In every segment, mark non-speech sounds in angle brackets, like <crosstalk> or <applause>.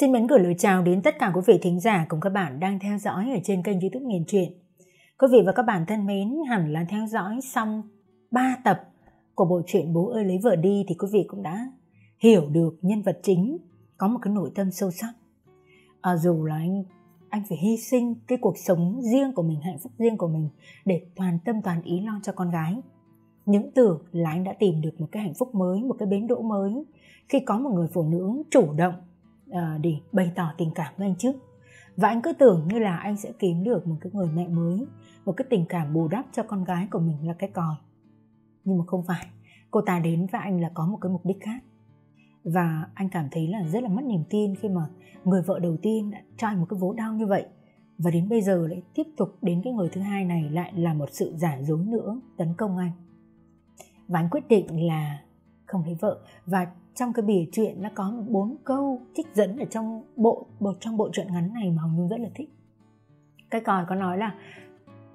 Xin mến gửi lời chào đến tất cả quý vị thính giả cùng các bạn đang theo dõi ở trên kênh youtube Nghiền Truyện. Quý vị và các bạn thân mến, hẳn là theo dõi xong 3 tập của bộ truyện Bố ơi lấy vợ đi thì quý vị cũng đã hiểu được nhân vật chính có một cái nội tâm sâu sắc. À, dù là anh anh phải hy sinh cái cuộc sống riêng của mình, hạnh phúc riêng của mình để toàn tâm toàn ý lo cho con gái. Những tưởng là anh đã tìm được một cái hạnh phúc mới, một cái bến đỗ mới khi có một người phụ nữ chủ động Ờ, để bày tỏ tình cảm với anh trước. Và anh cứ tưởng như là anh sẽ kiếm được một cái người mẹ mới, một cái tình cảm bù đắp cho con gái của mình là cái còi. Nhưng mà không phải, cô ta đến với anh là có một cái mục đích khác và anh cảm thấy là rất là mất niềm tin khi mà người vợ đầu tiên đã cho anh một cái vố đau như vậy và đến bây giờ lại tiếp tục đến cái người thứ hai này lại là một sự giả dối nữa tấn công anh và anh quyết định là không lấy vợ và trong cái bìa truyện nó có bốn câu trích dẫn ở trong bộ, bộ trong bộ truyện ngắn này mà hồng nhung rất là thích. Cái còi có nói là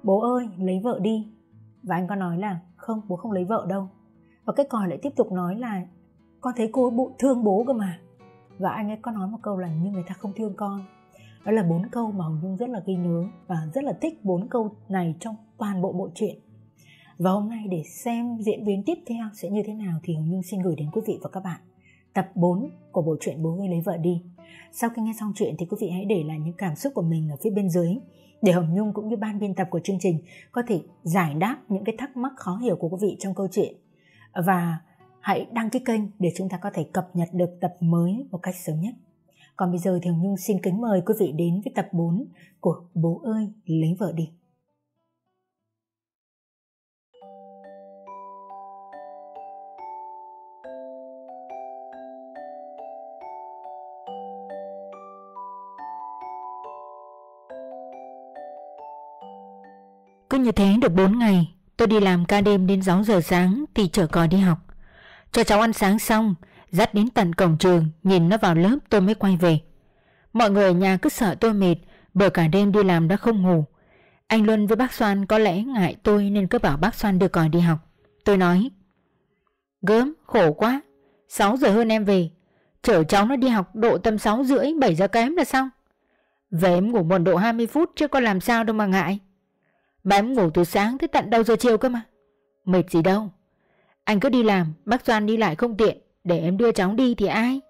bố ơi lấy vợ đi. Và anh có nói là không bố không lấy vợ đâu. Và cái còi lại tiếp tục nói là con thấy cô ấy thương bố cơ mà. Và anh ấy có nói một câu là như người ta không thương con. Đó là bốn câu mà hồng nhung rất là ghi nhớ và rất là thích bốn câu này trong toàn bộ bộ truyện. Và hôm nay để xem diễn biến tiếp theo sẽ như thế nào thì hồng nhung xin gửi đến quý vị và các bạn tập 4 của bộ truyện bố ơi lấy vợ đi sau khi nghe xong chuyện thì quý vị hãy để lại những cảm xúc của mình ở phía bên dưới, để Hồng Nhung cũng như ban biên tập của chương trình có thể giải đáp những cái thắc mắc khó hiểu của quý vị trong câu chuyện và hãy đăng ký kênh để chúng ta có thể cập nhật được tập mới một cách sớm nhất. Còn bây giờ thì Hồng Nhung xin kính mời quý vị đến với tập 4 của Bố ơi lấy vợ đi. Cứ như thế được 4 ngày, tôi đi làm ca đêm đến 6 giờ sáng thì chở cò đi học. Cho cháu ăn sáng xong, dắt đến tận cổng trường, nhìn nó vào lớp tôi mới quay về. Mọi người ở nhà cứ sợ tôi mệt, bởi cả đêm đi làm đã không ngủ. Anh Luân với bác Soan có lẽ ngại tôi nên cứ bảo bác Soan đưa còi đi học. Tôi nói, gớm, khổ quá, 6 giờ hơn em về, chở cháu nó đi học độ tầm 6 rưỡi, 7 giờ kém là xong. Về em ngủ một độ 20 phút chứ có làm sao đâu mà ngại. Bà em ngủ từ sáng tới tận đầu giờ chiều cơ mà. Mệt gì đâu. Anh cứ đi làm, bác Doan đi lại không tiện, để em đưa cháu đi thì ai?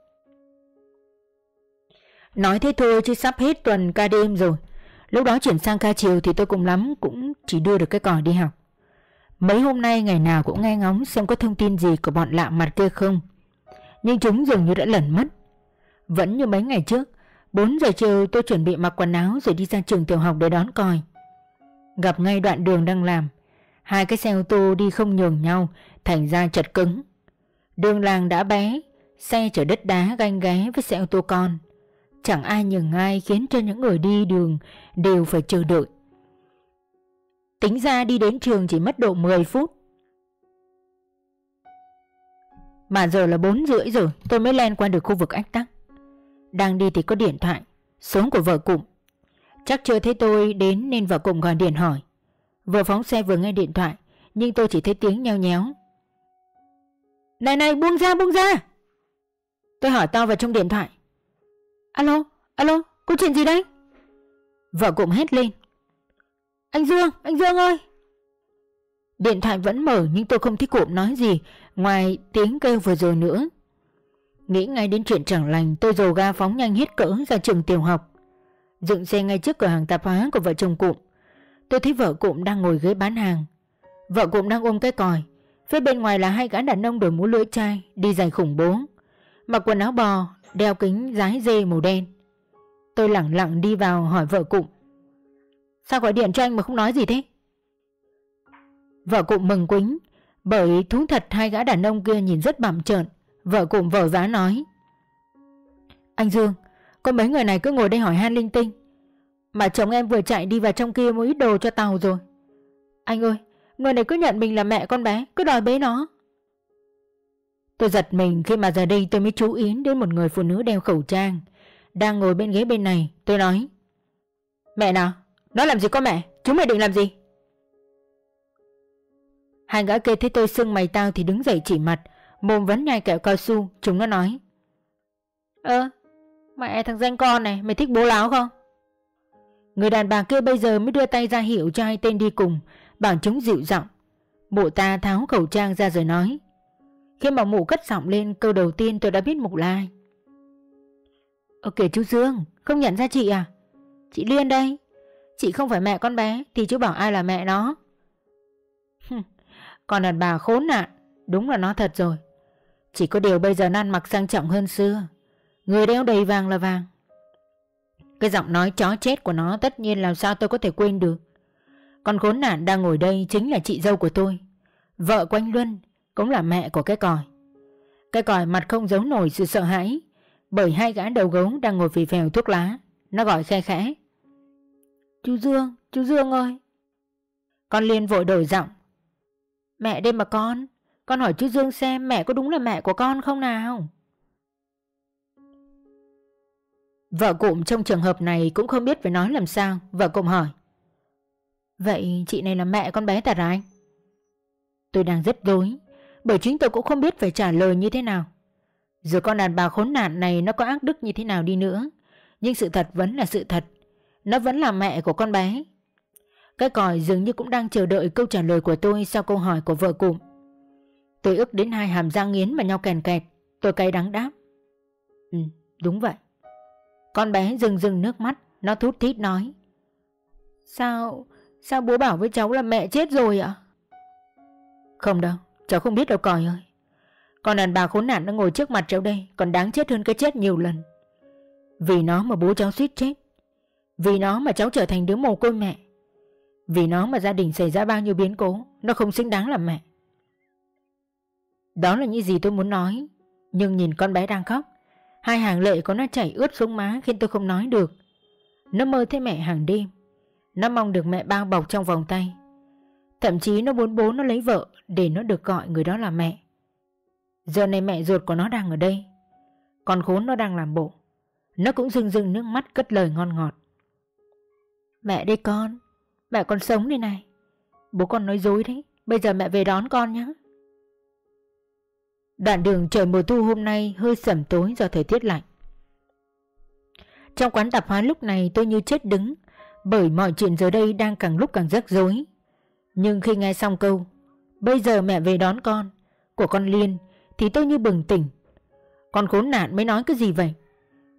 Nói thế thôi chứ sắp hết tuần ca đêm rồi. Lúc đó chuyển sang ca chiều thì tôi cùng lắm cũng chỉ đưa được cái còi đi học. Mấy hôm nay ngày nào cũng nghe ngóng xem có thông tin gì của bọn lạ mặt kia không. Nhưng chúng dường như đã lẩn mất. Vẫn như mấy ngày trước, 4 giờ chiều tôi chuẩn bị mặc quần áo rồi đi ra trường tiểu học để đón còi. Gặp ngay đoạn đường đang làm, hai cái xe ô tô đi không nhường nhau thành ra chật cứng. Đường làng đã bé, xe chở đất đá ganh ghé với xe ô tô con. Chẳng ai nhường ai khiến cho những người đi đường đều phải chờ đợi. Tính ra đi đến trường chỉ mất độ 10 phút. Mà giờ là 4 rưỡi rồi tôi mới len qua được khu vực ách tắc. Đang đi thì có điện thoại, số của vợ cụm. Chắc chưa thấy tôi đến nên vợ cùng gọi điện hỏi. Vừa phóng xe vừa nghe điện thoại, nhưng tôi chỉ thấy tiếng nheo nhéo. Này này, buông ra buông ra! Tôi hỏi to vào trong điện thoại. Alo alo, có chuyện gì đấy? Vợ cụm hét lên. Anh Dương anh Dương ơi! Điện thoại vẫn mở, nhưng tôi không thấy cụm nói gì, Ngoài tiếng kêu vừa rồi nữa. Nghĩ ngay đến chuyện chẳng lành, Tôi dồ ga phóng nhanh hết cỡ ra trường tiểu học. Dựng xe ngay trước cửa hàng tạp hóa của vợ chồng cụm. Tôi thấy vợ cụm đang ngồi ghế bán hàng. Vợ cụm đang ôm cái còi. Phía bên ngoài là hai gã đàn ông đổi mũ lưỡi chai, Đi giày khủng bố. Mặc quần áo bò, Đeo kính dái dê màu đen. Tôi lặng lặng đi vào hỏi vợ cụm. Sao gọi điện cho anh mà không nói gì thế? Vợ cụm mừng quính, Bởi thú thật hai gã đàn ông kia nhìn rất bặm trợn. Vợ cụm vội vã nói. Anh Dương có mấy người này cứ ngồi đây hỏi han linh tinh. Mà chồng em vừa chạy đi vào trong kia mua ít đồ cho tàu rồi. Anh ơi, Người này cứ nhận mình là mẹ con bé, Cứ đòi bế nó. Tôi giật mình khi mà giờ đây tôi mới chú ý đến một người phụ nữ đeo khẩu trang, Đang ngồi bên ghế bên này. Tôi nói, Mẹ nào, Nó làm gì có mẹ? Chúng mày định làm gì? Hai gã kia thấy tôi sưng mày tao thì đứng dậy chỉ mặt, Mồm vẫn nhai kẹo cao su. Chúng nó nói, Ơ Mẹ, thằng danh con này, Mày thích bố láo không? Người đàn bà kia bây giờ mới đưa tay ra hiệu cho hai tên đi cùng, Bảo chúng dịu giọng. Mụ ta tháo khẩu trang ra rồi nói. Khi mà mụ cất giọng lên, câu đầu tiên tôi đã biết mụ là ai. Ơ kìa chú Dương, Không nhận ra chị à? Chị Liên đây. Chị không phải mẹ con bé, Thì chú bảo ai là mẹ nó? Còn đàn bà khốn nạn, Đúng là nó thật rồi. Chỉ có điều bây giờ nó ăn mặc sang trọng hơn xưa. Người đeo đầy vàng là vàng. Cái giọng nói chó chết của nó Tất nhiên làm sao tôi có thể quên được. Con khốn nạn đang ngồi đây Chính là chị dâu của tôi. Vợ của anh Luân Cũng là mẹ của cái còi. Cái còi mặt không giấu nổi sự sợ hãi Bởi hai gã đầu gấu đang ngồi phì phèo thuốc lá. Nó gọi khe khẽ. Chú Dương, chú Dương ơi. Con Liên vội đổi giọng. Mẹ đây mà con Con hỏi chú Dương xem mẹ có đúng là mẹ của con không nào? Vợ cụm trong trường hợp này cũng không biết phải nói làm sao. Vợ cụm hỏi. Vậy chị này là mẹ con bé thật à anh? Tôi đang rất dối Bởi chính tôi cũng không biết phải trả lời như thế nào. Dù con đàn bà khốn nạn này nó có ác đức như thế nào đi nữa, Nhưng sự thật vẫn là sự thật. Nó vẫn là mẹ của con bé. Cái còi dường như cũng đang chờ đợi câu trả lời của tôi sau câu hỏi của vợ cụm. Tôi ức đến hai hàm răng nghiến mà nhau kèn kẹt, Tôi cay đắng đáp. Ừ đúng vậy. Con bé rừng rừng nước mắt Nó thút thít nói. Sao Sao bố bảo với cháu là mẹ chết rồi ạ? Không đâu Cháu không biết đâu còi ơi. Con đàn bà khốn nạn nó ngồi trước mặt cháu đây Còn đáng chết hơn cái chết nhiều lần. Vì nó mà bố cháu suýt chết. Vì nó mà cháu trở thành đứa mồ côi mẹ. Vì nó mà gia đình xảy ra bao nhiêu biến cố Nó không xứng đáng làm mẹ. Đó là những gì tôi muốn nói Nhưng nhìn con bé đang khóc Hai hàng lệ có nó chảy ướt xuống má Khiến tôi không nói được. Nó mơ thấy mẹ hàng đêm. Nó mong được mẹ bao bọc trong vòng tay. Thậm chí nó muốn bố nó lấy vợ Để nó được gọi người đó là mẹ. Giờ này mẹ ruột của nó đang ở đây. Còn khốn nó đang làm bộ. Nó cũng rưng rưng nước mắt cất lời ngon ngọt. Mẹ đây con. Mẹ con sống đây này. Bố con nói dối đấy. Bây giờ mẹ về đón con nhé Đoạn đường trời mùa thu hôm nay hơi sẩm tối do thời tiết lạnh. Trong quán tạp hóa lúc này tôi như chết đứng, bởi mọi chuyện giờ đây đang càng lúc càng rắc rối. Nhưng khi nghe xong câu, Bây giờ mẹ về đón con, Của con Liên, Thì tôi như bừng tỉnh. Con khốn nạn mới nói cái gì vậy?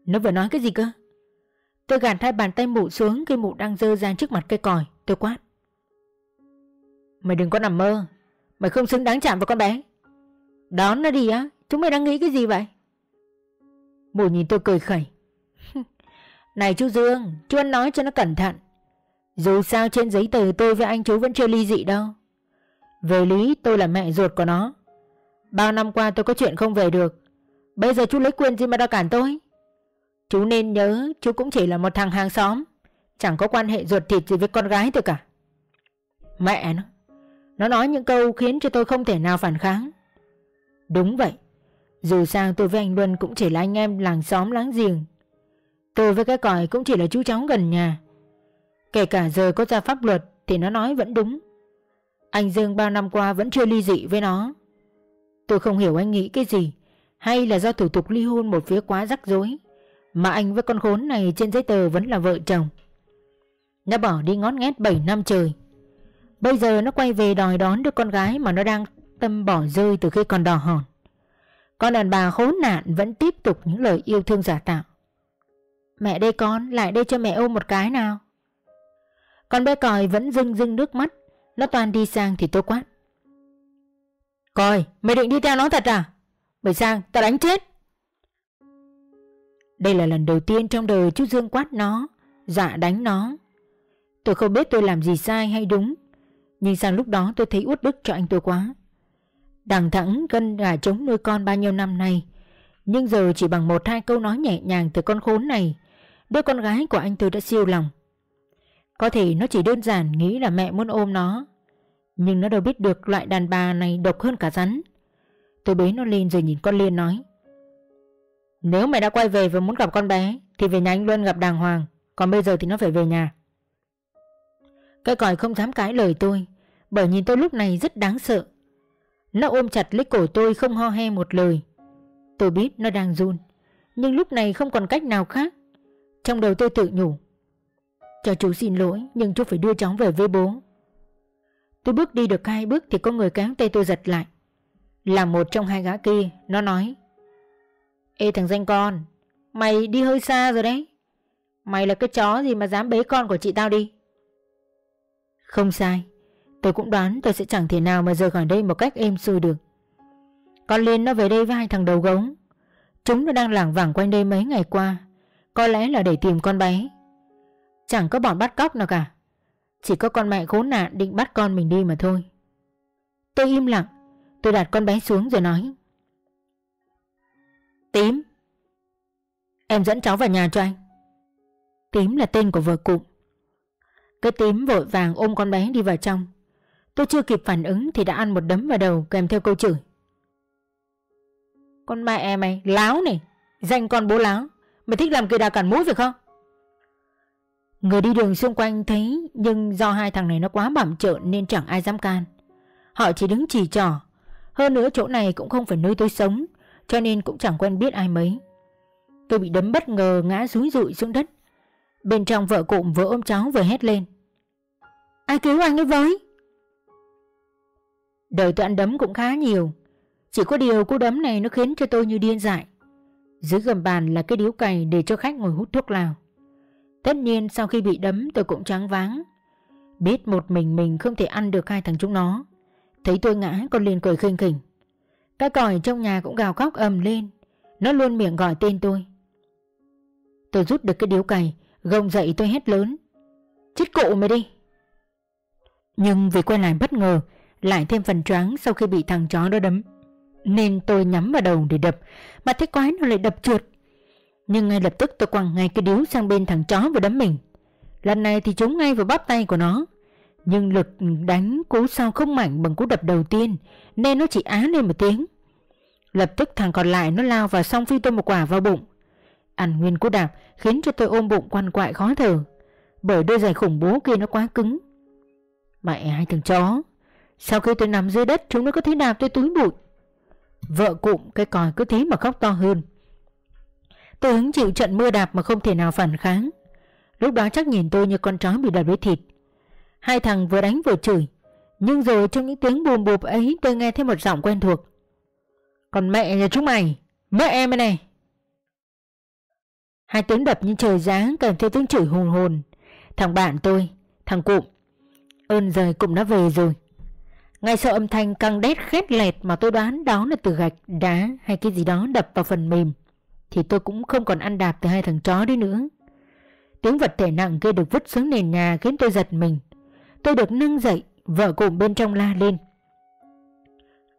Nó vừa nói cái gì cơ? Tôi gạt hai bàn tay mụ xuống Khi mụ đang dơ ra trước mặt cây còi. Tôi quát. Mày đừng có nằm mơ. Mày không xứng đáng chạm vào con bé. Đón nó đi á Chúng mày đang nghĩ cái gì vậy? Mụ nhìn tôi cười khẩy. <laughs> Này chú Dương Chú ăn nói cho nó cẩn thận. Dù sao trên giấy tờ tôi với anh chú vẫn chưa ly dị đâu. Về lý tôi là mẹ ruột của nó. Bao năm qua tôi có chuyện không về được. Bây giờ chú lấy quyền gì mà đo cản tôi? Chú nên nhớ Chú cũng chỉ là một thằng hàng xóm. Chẳng có quan hệ ruột thịt gì với con gái tôi cả. Mẹ nó. Nó nói những câu khiến cho tôi không thể nào phản kháng Đúng vậy. Dù sao tôi với anh Luân cũng chỉ là anh em làng xóm láng giềng. Tôi với cái còi cũng chỉ là chú cháu gần nhà. Kể cả giờ có ra pháp luật Thì nó nói vẫn đúng. Anh Dương bao năm qua vẫn chưa ly dị với nó. Tôi không hiểu anh nghĩ cái gì. Hay là do thủ tục ly hôn một phía quá rắc rối, Mà anh với con khốn này trên giấy tờ vẫn là vợ chồng. Nó bỏ đi ngót nghét 7 năm trời. Bây giờ nó quay về đòi đón đứa con gái mà nó đang tâm bỏ rơi từ khi còn đỏ hòn. Con đàn bà khốn nạn vẫn tiếp tục những lời yêu thương giả tạo. Mẹ đây con, lại đây cho mẹ ôm một cái nào. Con bé còi vẫn rưng rưng nước mắt Nó toàn đi sang thì tôi quát. Còi, mày định đi theo nó thật à? Mày sang, tao đánh chết. Đây là lần đầu tiên trong đời chú Dương quát nó Dạ đánh nó. Tôi không biết tôi làm gì sai hay đúng Nhưng sang lúc đó tôi thấy uất đức cho anh tôi quá. Đằng thẳng gân gà trống nuôi con bao nhiêu năm nay. Nhưng giờ chỉ bằng một hai câu nói nhẹ nhàng từ con khốn này, Đứa con gái của anh tôi đã siêu lòng. Có thể nó chỉ đơn giản nghĩ là mẹ muốn ôm nó, Nhưng nó đâu biết được loại đàn bà này độc hơn cả rắn. Tôi bế nó lên rồi nhìn con Liên nói, Nếu mày đã quay về và muốn gặp con bé, Thì về nhà anh Luân gặp đàng hoàng, Còn bây giờ thì nó phải về nhà. Cái còi không dám cãi lời tôi, Bởi nhìn tôi lúc này rất đáng sợ. Nó ôm chặt lấy cổ tôi không ho he một lời. Tôi biết nó đang run, Nhưng lúc này không còn cách nào khác. Trong đầu tôi tự nhủ, Cho chú xin lỗi, Nhưng chú phải đưa cháu về với bố. Tôi bước đi được hai bước Thì có người kéo tay tôi giật lại. Là một trong hai gã kia, Nó nói, Ê thằng danh con, Mày đi hơi xa rồi đấy. Mày là cái chó gì mà dám bế con của chị tao đi? Không sai. Tôi cũng đoán tôi sẽ chẳng thể nào mà rời khỏi đây một cách êm xuôi được. Con Liên nó về đây với hai thằng đầu gống Chúng nó đang lảng vảng quanh đây mấy ngày qua. Có lẽ là để tìm con bé. Chẳng có bọn bắt cóc nào cả. Chỉ có con mẹ khốn nạn định bắt con mình đi mà thôi. Tôi im lặng. Tôi đặt con bé xuống rồi nói. Tím. Em dẫn cháu vào nhà cho anh. Tím là tên của vợ cụm. Cái tím vội vàng ôm con bé đi vào trong. Tôi chưa kịp phản ứng thì đã ăn một đấm vào đầu kèm theo câu chửi. Con mẹ e mày, láo này. Danh con bố láo. Mày thích làm kỳ đà cản mũi phải không? Người đi đường xung quanh thấy, Nhưng do hai thằng này nó quá bẩm trợn Nên chẳng ai dám can. Họ chỉ đứng chỉ trỏ Hơn nữa chỗ này cũng không phải nơi tôi sống, Cho nên cũng chẳng quen biết ai mấy. Tôi bị đấm bất ngờ ngã rúi rụi xuống đất. Bên trong vợ cụm vừa ôm cháu vừa hét lên. Ai cứu anh ấy với? Đời tôi ăn đấm cũng khá nhiều. Chỉ có điều cú đấm này nó khiến cho tôi như điên dại. Dưới gầm bàn là cái điếu cày để cho khách ngồi hút thuốc lào. Tất nhiên sau khi bị đấm tôi cũng trắng váng. Biết một mình mình không thể ăn được hai thằng chúng nó. Thấy tôi ngã con liền cười khinh khỉnh. Cái còi trong nhà cũng gào khóc ầm lên. Nó luôn miệng gọi tên tôi. Tôi rút được cái điếu cày Gồng dậy tôi hét lớn. Chết cụ mày đi. Nhưng vì quay lại bất ngờ lại thêm phần choáng sau khi bị thằng chó đó đấm. Nên tôi nhắm vào đầu để đập, Mà thấy quái nó lại đập trượt. Nhưng ngay lập tức tôi quăng ngay cái điếu sang bên thằng chó và đấm mình. Lần này thì chúng ngay vào bắp tay của nó. Nhưng lực đánh cú sau không mạnh bằng cú đập đầu tiên, Nên nó chỉ á lên một tiếng. Lập tức thằng còn lại nó lao vào xong phi tôi một quả vào bụng. Ăn nguyên cú đạp khiến cho tôi ôm bụng quằn quại khó thở, Bởi đôi giày khủng bố kia nó quá cứng. Mẹ hai thằng chó! Sau khi tôi nằm dưới đất chúng nó có thế nào tôi túi bụi Vợ cụm cái còi cứ thế mà khóc to hơn Tôi hứng chịu trận mưa đạp mà không thể nào phản kháng Lúc đó chắc nhìn tôi như con chó bị đập với thịt Hai thằng vừa đánh vừa chửi Nhưng rồi trong những tiếng bùm bụp ấy tôi nghe thấy một giọng quen thuộc Còn mẹ nhà chúng mày Mẹ em đây này Hai tiếng đập như trời giáng kèm theo tiếng chửi hồn hồn. Thằng bạn tôi, thằng cụm. Ơn rời cụm đã về rồi. Ngay sau âm thanh căng đét khét lẹt mà tôi đoán đó là từ gạch, đá hay cái gì đó đập vào phần mềm. Thì tôi cũng không còn ăn đạp từ hai thằng chó đấy nữa. Tiếng vật thể nặng kia được vứt xuống nền nhà khiến tôi giật mình. Tôi được nâng dậy, vợ cụm bên trong la lên.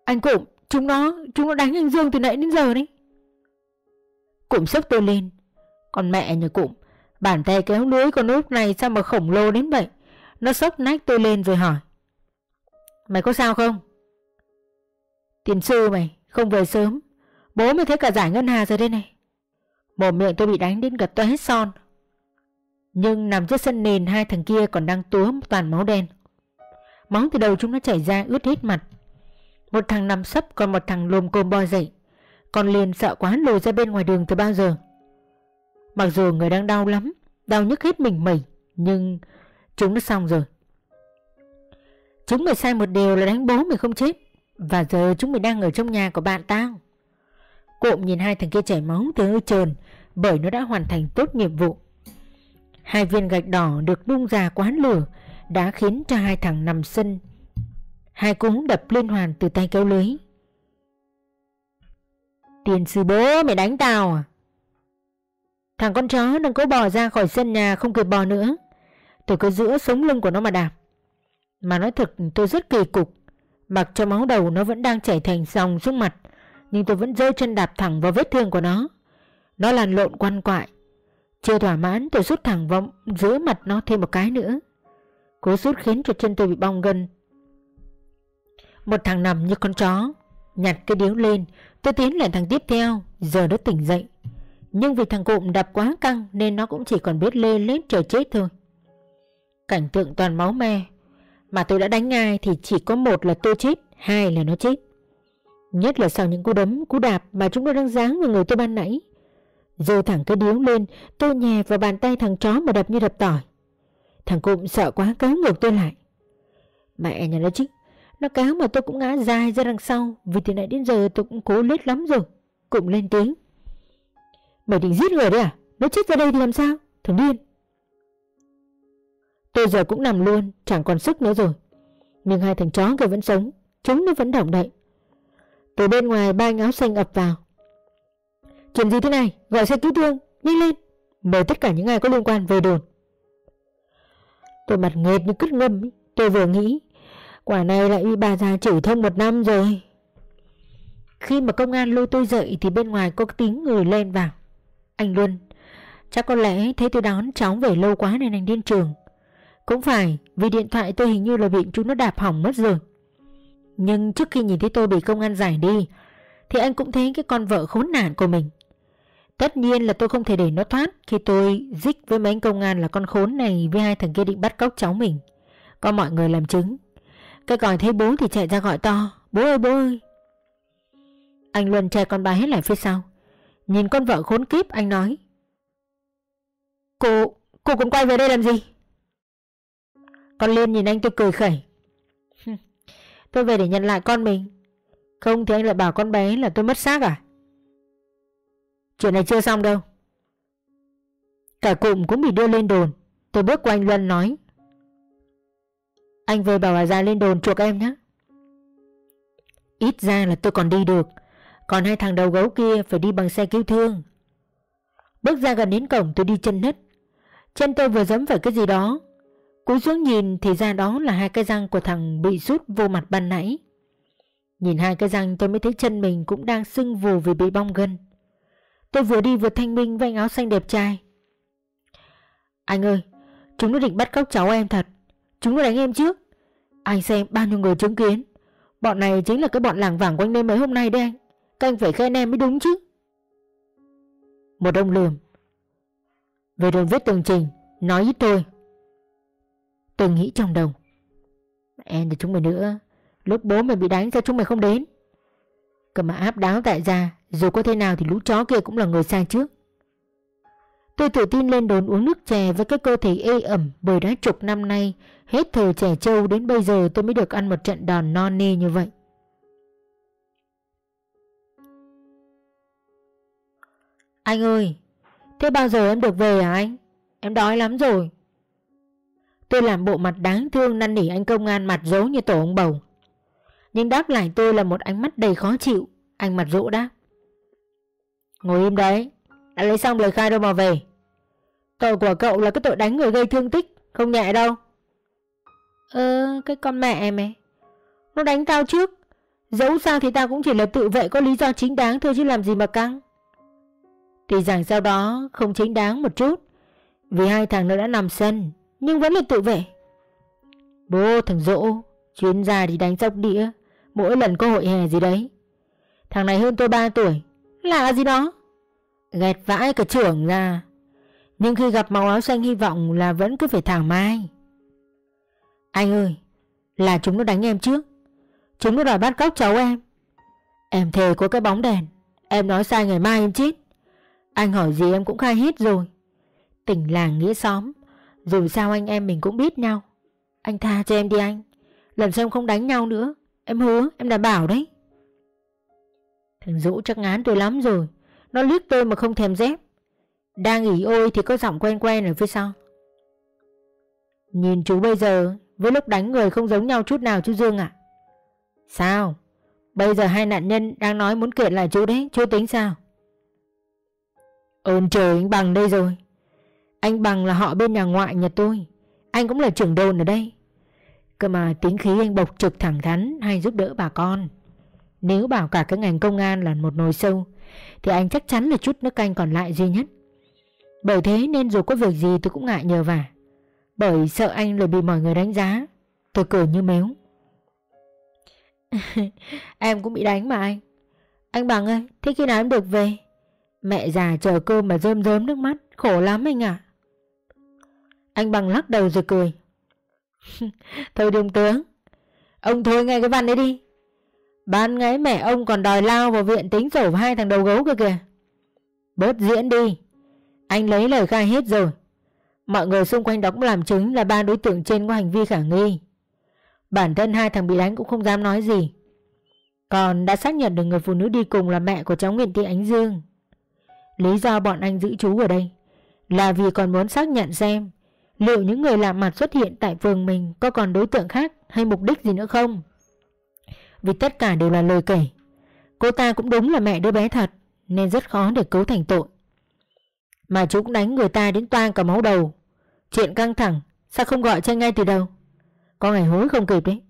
Anh cụm, chúng nó, chúng nó đánh anh Dương từ nãy đến giờ đấy. Cụm sốc tôi lên, còn mẹ nhà cụm Bàn tay kéo lưới con úp này sao mà khổng lồ đến vậy Nó sốc nách tôi lên rồi hỏi Mày có sao không? Tiền sư mày, Không về sớm. Bố mới thấy cả giải ngân hà rồi đây này. Mồm miệng tôi bị đánh đến cả toa hết son. Nhưng nằm trên sân nền, Hai thằng kia còn đang túa toàn máu đen. Máu từ đầu chúng nó chảy ra, ướt hết mặt. Một thằng nằm sấp, Còn một thằng lồm cồm bò dậy. Còn liền sợ quá lùi ra bên ngoài đường từ bao giờ. Mặc dù người đang đau lắm, Đau nhức hết mình mẩy, Nhưng chúng nó xong rồi. Chúng mày sai một điều là đánh bố mày không chết. Và giờ chúng mày đang ở trong nhà của bạn tao. Cụm nhìn hai thằng kia chảy máu từ hơi trơn Bởi nó đã hoàn thành tốt nhiệm vụ. Hai viên gạch đỏ được đung ra quán lửa, Đã khiến cho hai thằng nằm sân. Hai cú đập liên hoàn từ tay kéo lưới. Tiền sư bố, mày đánh tao à? Thằng con chó đang cố bò ra khỏi sân nhà không kịp bò nữa. Tôi cứ giữa sống lưng của nó mà đạp. Mà nói thật, tôi rất kỳ cục. Mặc cho máu đầu nó vẫn đang chảy thành dòng xuống mặt, Nhưng tôi vẫn rơi chân đạp thẳng vào vết thương của nó. Nó lăn lộn quăn quại. Chưa thỏa mãn, tôi rút thẳng vào giữa mặt nó thêm một cái nữa. Cố rút khiến cho chân tôi bị bong gân. Một thằng nằm như con chó, Nhặt cái điếu lên. Tôi tiến lại thằng tiếp theo, Giờ nó tỉnh dậy. Nhưng vì thằng cụm đập quá căng, Nên nó cũng chỉ còn biết lê lết chờ chết thôi. Cảnh tượng toàn máu me. Mà tôi đã đánh ai thì chỉ có một là tôi chết Hai là nó chết. Nhất là sau những cú đấm, cú đạp Mà chúng nó đang giáng vào người tôi ban nãy. Giơ thẳng cái điếu lên Tôi nhè vào bàn tay thằng chó mà đập như đập tỏi. Thằng cụm sợ quá cáo ngược tôi lại. Mẹ nhà nó chứ Nó cáo mà tôi cũng ngã dài ra đằng sau Vì từ nãy đến giờ tôi cũng cố lết lắm rồi Cụm lên tiếng. Mày định giết người đấy à? Nó chết ra đây thì làm sao? Thằng điên! Tôi giờ cũng nằm luôn, Chẳng còn sức nữa rồi. Nhưng hai thằng chó kia vẫn sống, Chúng nó vẫn động đậy. Từ bên ngoài, ba áo xanh ập vào. Chuyện gì thế này? Gọi xe cứu thương, Nhanh lên. Mời tất cả những ai có liên quan về đồn. Tôi mặt nghệt như cứt ngâm Tôi vừa nghĩ, Quả này lại bị bà già chửi thông một năm rồi. Khi mà công an lôi tôi dậy Thì bên ngoài có tiếng người lên vào. Anh Luân, Chắc có lẽ thấy tôi đón cháu về lâu quá nên anh điên trường. Cũng phải Vì điện thoại tôi hình như là bị chúng nó đạp hỏng mất rồi Nhưng trước khi nhìn thấy tôi bị công an giải đi Thì anh cũng thấy cái con vợ khốn nạn của mình Tất nhiên là tôi không thể để nó thoát khi tôi dích với mấy anh công an là con khốn này với hai thằng kia định bắt cóc cháu mình. Có mọi người làm chứng. Cái còi thấy bố thì chạy ra gọi to. Bố ơi bố ơi. Anh Luân che con bà hết lại phía sau. Nhìn con vợ khốn kiếp anh nói. Cô, cô cũng quay về đây làm gì? Con Liên nhìn anh tôi cười khẩy. tôi về để nhận lại con mình. Không thì anh lại bảo con bé là tôi mất xác à? Chuyện này chưa xong đâu. Cả cụm cũng bị đưa lên đồn. Tôi bước qua anh Luân nói. Anh về bảo bà già lên đồn chuộc em nhé. Ít ra là tôi còn đi được. Còn hai thằng đầu gấu kia phải đi bằng xe cứu thương. Bước ra gần đến cổng tôi đi chân nứt. Chân tôi vừa giẫm phải cái gì đó Cúi xuống nhìn thì ra đó là hai cái răng của thằng bị rút vô mặt ban nãy. Nhìn hai cái răng tôi mới thấy chân mình cũng đang sưng vù vì bị bong gân. Tôi vừa đi vừa thanh minh với anh áo xanh đẹp trai. Anh ơi, Chúng nó định bắt cóc cháu em thật. Chúng nó đánh em trước. Anh xem bao nhiêu người chứng kiến. Bọn này chính là cái bọn làng vàng quanh đây mấy hôm nay đấy anh. Các anh phải khen em mới đúng chứ. Một ông lườm. Về đường viết tường trình, Nói với tôi. Tôi nghĩ trong đầu. Em là chúng mày nữa. Lúc bố mày bị đánh sao chúng mày không đến? Cơ mà áp đáo tại gia Dù có thế nào thì lũ chó kia cũng là người sai trước. Tôi tự tin lên đồn uống nước chè với cái cơ thể ê ẩm bởi đã chục năm nay. Hết thời trẻ trâu đến bây giờ tôi mới được ăn một trận đòn non nê như vậy. Anh ơi, thế bao giờ em được về hả anh? Em đói lắm rồi. Tôi làm bộ mặt đáng thương năn nỉ anh công an mặt dấu như tổ ông bầu. Nhưng đáp lại tôi là một ánh mắt đầy khó chịu. Anh mặt rỗ đáp. Ngồi im đấy. Đã lấy xong lời khai đâu mà về. Tội của cậu là cái tội đánh người gây thương tích, Không nhẹ đâu. Ơ, cái con mẹ mày Nó đánh tao trước. Dẫu sao thì tao cũng chỉ là tự vệ có lý do chính đáng thôi chứ làm gì mà căng. Thì rằng sau đó không chính đáng một chút. Vì hai thằng nó đã nằm sân. Nhưng vẫn là tự vệ. Bố thằng Dỗ Chuyên gia đi đánh sóc đĩa, Mỗi lần có hội hè gì đấy. Thằng này hơn tôi 3 tuổi, Lạ gì đó. Gẹt vãi cả trưởng ra, Nhưng khi gặp màu áo xanh hy vọng là vẫn cứ phải thảo mai. Anh ơi, Là chúng nó đánh em trước, Chúng nó đòi bắt cóc cháu em. Em thề có cái bóng đèn, Em nói sai ngày mai em chết. Anh hỏi gì em cũng khai hết rồi. Tỉnh làng nghĩa xóm. Dù sao anh em mình cũng biết nhau. Anh tha cho em đi anh. Lần sau không đánh nhau nữa. Em hứa, em đảm bảo đấy. Thằng Dũ chắc ngán tôi lắm rồi. Nó liếc tôi mà không thèm dép. Đang nghỉ ôi thì có giọng quen quen ở phía sau. Nhìn chú bây giờ, Với lúc đánh người không giống nhau chút nào chú Dương ạ. Sao? Bây giờ hai nạn nhân đang nói muốn kiện lại chú đấy, Chú tính sao? Ơn trời, anh Bằng đây rồi. Anh Bằng là họ bên nhà ngoại nhà tôi. Anh cũng là trưởng đồn ở đây. Cơ mà tính khí anh bộc trực thẳng thắn hay giúp đỡ bà con. Nếu bảo cả cái ngành công an là một nồi sâu, Thì anh chắc chắn là chút nước canh còn lại duy nhất. Bởi thế nên dù có việc gì tôi cũng ngại nhờ vả. Bởi sợ anh lại bị mọi người đánh giá, Tôi cười như méo <laughs> Em cũng bị đánh mà anh. Anh Bằng ơi, Thế khi nào em được về? Mẹ già chờ cơm mà rơm rớm nước mắt, Khổ lắm anh ạ. Anh Bằng lắc đầu rồi cười. <laughs> Thôi đồng tướng, Ông thôi ngay cái văn đấy đi. Ban ngày mẹ ông còn đòi lao vào viện tính sổ hai thằng đầu gấu kia kìa. Bớt diễn đi. Anh lấy lời khai hết rồi. Mọi người xung quanh đó cũng làm chứng là ba đối tượng trên có hành vi khả nghi. Bản thân hai thằng bị đánh cũng không dám nói gì. Còn đã xác nhận được người phụ nữ đi cùng là mẹ của cháu Nguyễn Thị Ánh Dương. Lý do bọn anh giữ chú ở đây Là vì còn muốn xác nhận xem Liệu những người lạ mặt xuất hiện tại phường mình Có còn đối tượng khác hay mục đích gì nữa không? Vì tất cả đều là lời kể. Cô ta cũng đúng là mẹ đứa bé thật, Nên rất khó để cấu thành tội. Mà chú cũng đánh người ta đến toang cả máu đầu. Chuyện căng thẳng, Sao không gọi cho ngay từ đầu? Có ngày hối không kịp đấy.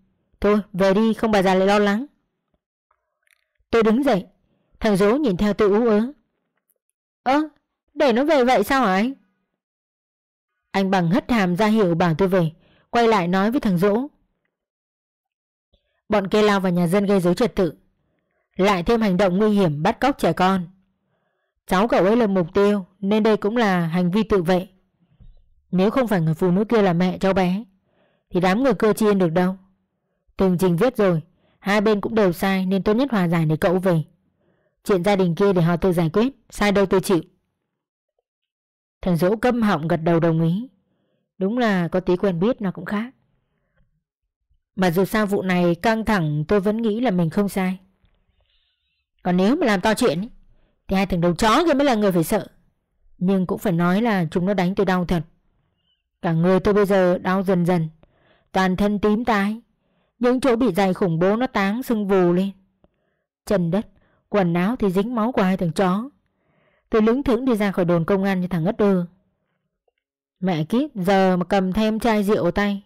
Thôi, về đi, không bà già lại lo lắng. Tôi đứng dậy, Thằng Dỗ nhìn theo tôi ú ớ. Ơ, để nó về vậy sao hả anh? Anh bằng hất hàm ra hiệu bảo tôi về, Quay lại nói với thằng Dỗ. Bọn kia lao vào nhà dân gây dối trật tự, Lại thêm hành động nguy hiểm bắt cóc trẻ con. Cháu cậu ấy là mục tiêu, Nên đây cũng là hành vi tự vệ. Nếu không phải người phụ nữ kia là mẹ cháu bé, Thì đám người cơ chiên được đâu. Từng trình viết rồi, Hai bên cũng đều sai Nên tốt nhất hòa giải để cậu về. Chuyện gia đình kia để họ tự giải quyết, Sai đâu tôi chịu. Thằng Dỗ câm họng gật đầu đồng ý. Đúng là có tí quen biết nó cũng khác. Mà dù sao vụ này căng thẳng, tôi vẫn nghĩ là mình không sai. Còn nếu mà làm to chuyện Thì hai thằng đầu chó kia mới là người phải sợ. Nhưng cũng phải nói là chúng nó đánh tôi đau thật. Cả người tôi bây giờ đau dần dần, Toàn thân tím tái. Những chỗ bị dày khủng bố nó táng sưng vù lên. Chân đất, Quần áo thì dính máu của hai thằng chó. Tôi lững thững đi ra khỏi đồn công an như thằng ngất ơ Mẹ kiếp, giờ mà cầm thêm chai rượu tay.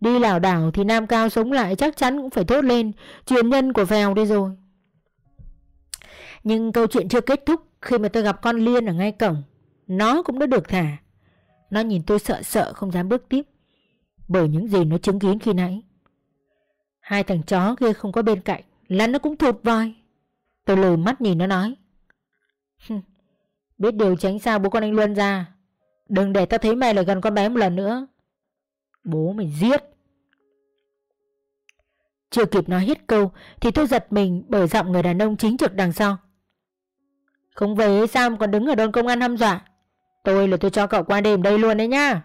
Đi lảo đảo thì Nam Cao sống lại chắc chắn cũng phải thốt lên, Truyền nhân của Phèo đi rồi. Nhưng câu chuyện chưa kết thúc Khi mà tôi gặp con Liên ở ngay cổng. Nó cũng đã được thả. Nó nhìn tôi sợ sợ không dám bước tiếp, Bởi những gì nó chứng kiến khi nãy. Hai thằng chó kia không có bên cạnh, Là nó cũng thụt voi. Tôi lừ mắt nhìn nó nói Biết điều tránh sao bố con anh Luân ra. Đừng để tao thấy mày lại gần con bé một lần nữa. Bố mày giết. Chưa kịp nói hết câu Thì tôi giật mình bởi giọng người đàn ông chính trực đằng sau. Không về sao mà còn đứng ở đồn công an hăm dọa? Tôi là tôi cho cậu qua đêm đây luôn đấy nhá.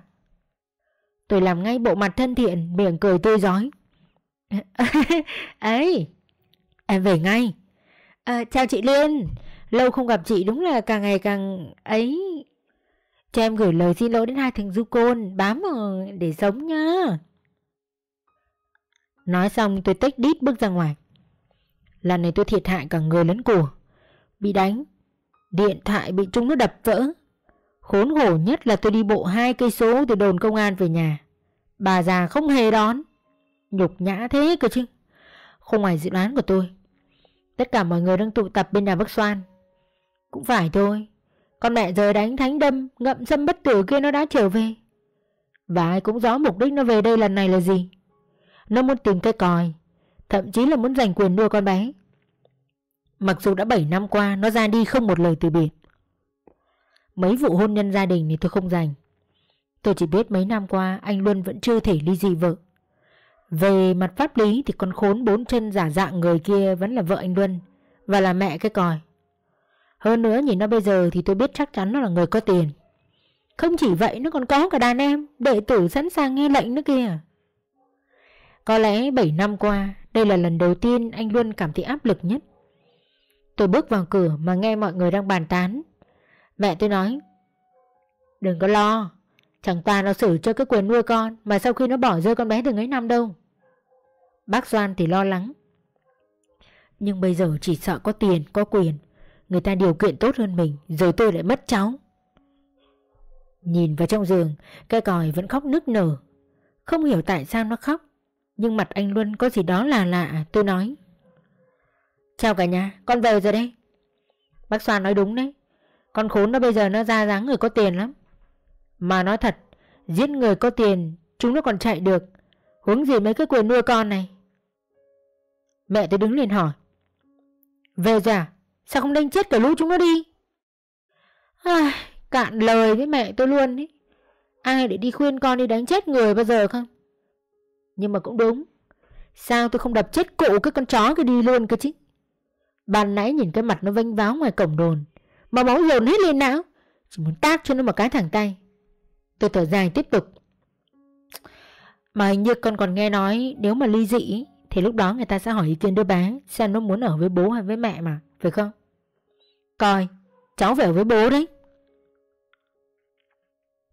Tôi làm ngay bộ mặt thân thiện Miệng cười tươi giói <laughs> ấy Em về ngay. À, chào chị Liên. Lâu không gặp chị đúng là càng ngày càng ấy. Cho em gửi lời xin lỗi đến hai thằng du côn, Bám vào để sống nhá. Nói xong tôi tách đít bước ra ngoài. Lần này tôi thiệt hại cả người lẫn của. Bị đánh, Điện thoại bị chúng nó đập vỡ. Khốn khổ nhất là tôi đi bộ hai cây số từ đồn công an về nhà. Bà già không hề đón. Nhục nhã thế cơ chứ. Không ngoài dự đoán của tôi. Tất cả mọi người đang tụ tập bên nhà bác Soan cũng phải thôi. Con mẹ giờ đánh thánh đâm, Ngậm dâm bất tử kia nó đã trở về. Và ai cũng rõ mục đích nó về đây lần này là gì. Nó muốn tìm cái còi, Thậm chí là muốn giành quyền nuôi con bé. Mặc dù đã 7 năm qua, Nó ra đi không một lời từ biệt. Mấy vụ hôn nhân gia đình thì tôi không dành. Tôi chỉ biết mấy năm qua, Anh Luân vẫn chưa thể ly dị vợ. Về mặt pháp lý thì con khốn bốn chân giả dạng người kia vẫn là vợ anh Luân và là mẹ cái còi. Hơn nữa nhìn nó bây giờ thì tôi biết chắc chắn nó là người có tiền. Không chỉ vậy nó còn có cả đàn em, đệ tử sẵn sàng nghe lệnh nữa kìa. Có lẽ 7 năm qua, đây là lần đầu tiên anh luôn cảm thấy áp lực nhất. Tôi bước vào cửa mà nghe mọi người đang bàn tán. Mẹ tôi nói, đừng có lo, chẳng ta nó xử cho cái quyền nuôi con mà sau khi nó bỏ rơi con bé từ mấy năm đâu. Bác Doan thì lo lắng. Nhưng bây giờ chỉ sợ có tiền, có quyền. Người ta điều kiện tốt hơn mình, rồi tôi lại mất cháu. Nhìn vào trong giường, cái còi vẫn khóc nức nở. Không hiểu tại sao nó khóc. Nhưng mặt anh Luân có gì đó là lạ, tôi nói. Chào cả nhà, con về rồi đây. Bác Soan nói đúng đấy. Con khốn nó bây giờ nó ra dáng người có tiền lắm. Mà nói thật, giết người có tiền, chúng nó còn chạy được. Huống gì mấy cái quyền nuôi con này. Mẹ tôi đứng lên hỏi Về rồi à Sao không đánh chết cả lũ chúng nó đi? Ai, Cạn lời với mẹ tôi luôn ý Ai để đi khuyên con đi đánh chết người bao giờ không? Nhưng mà cũng đúng. Sao tôi không đập chết cụ cái con chó cái đi luôn cơ chứ? Ban nãy nhìn cái mặt nó vênh váo ngoài cổng đồn Mà máu dồn hết lên não Chỉ muốn tát cho nó một cái thẳng tay. Tôi thở dài tiếp tục. Mà hình như con còn nghe nói Nếu mà ly dị Thì lúc đó người ta sẽ hỏi ý kiến đứa bé Xem nó muốn ở với bố hay với mẹ mà. Phải không? Coi, cháu về với bố đấy.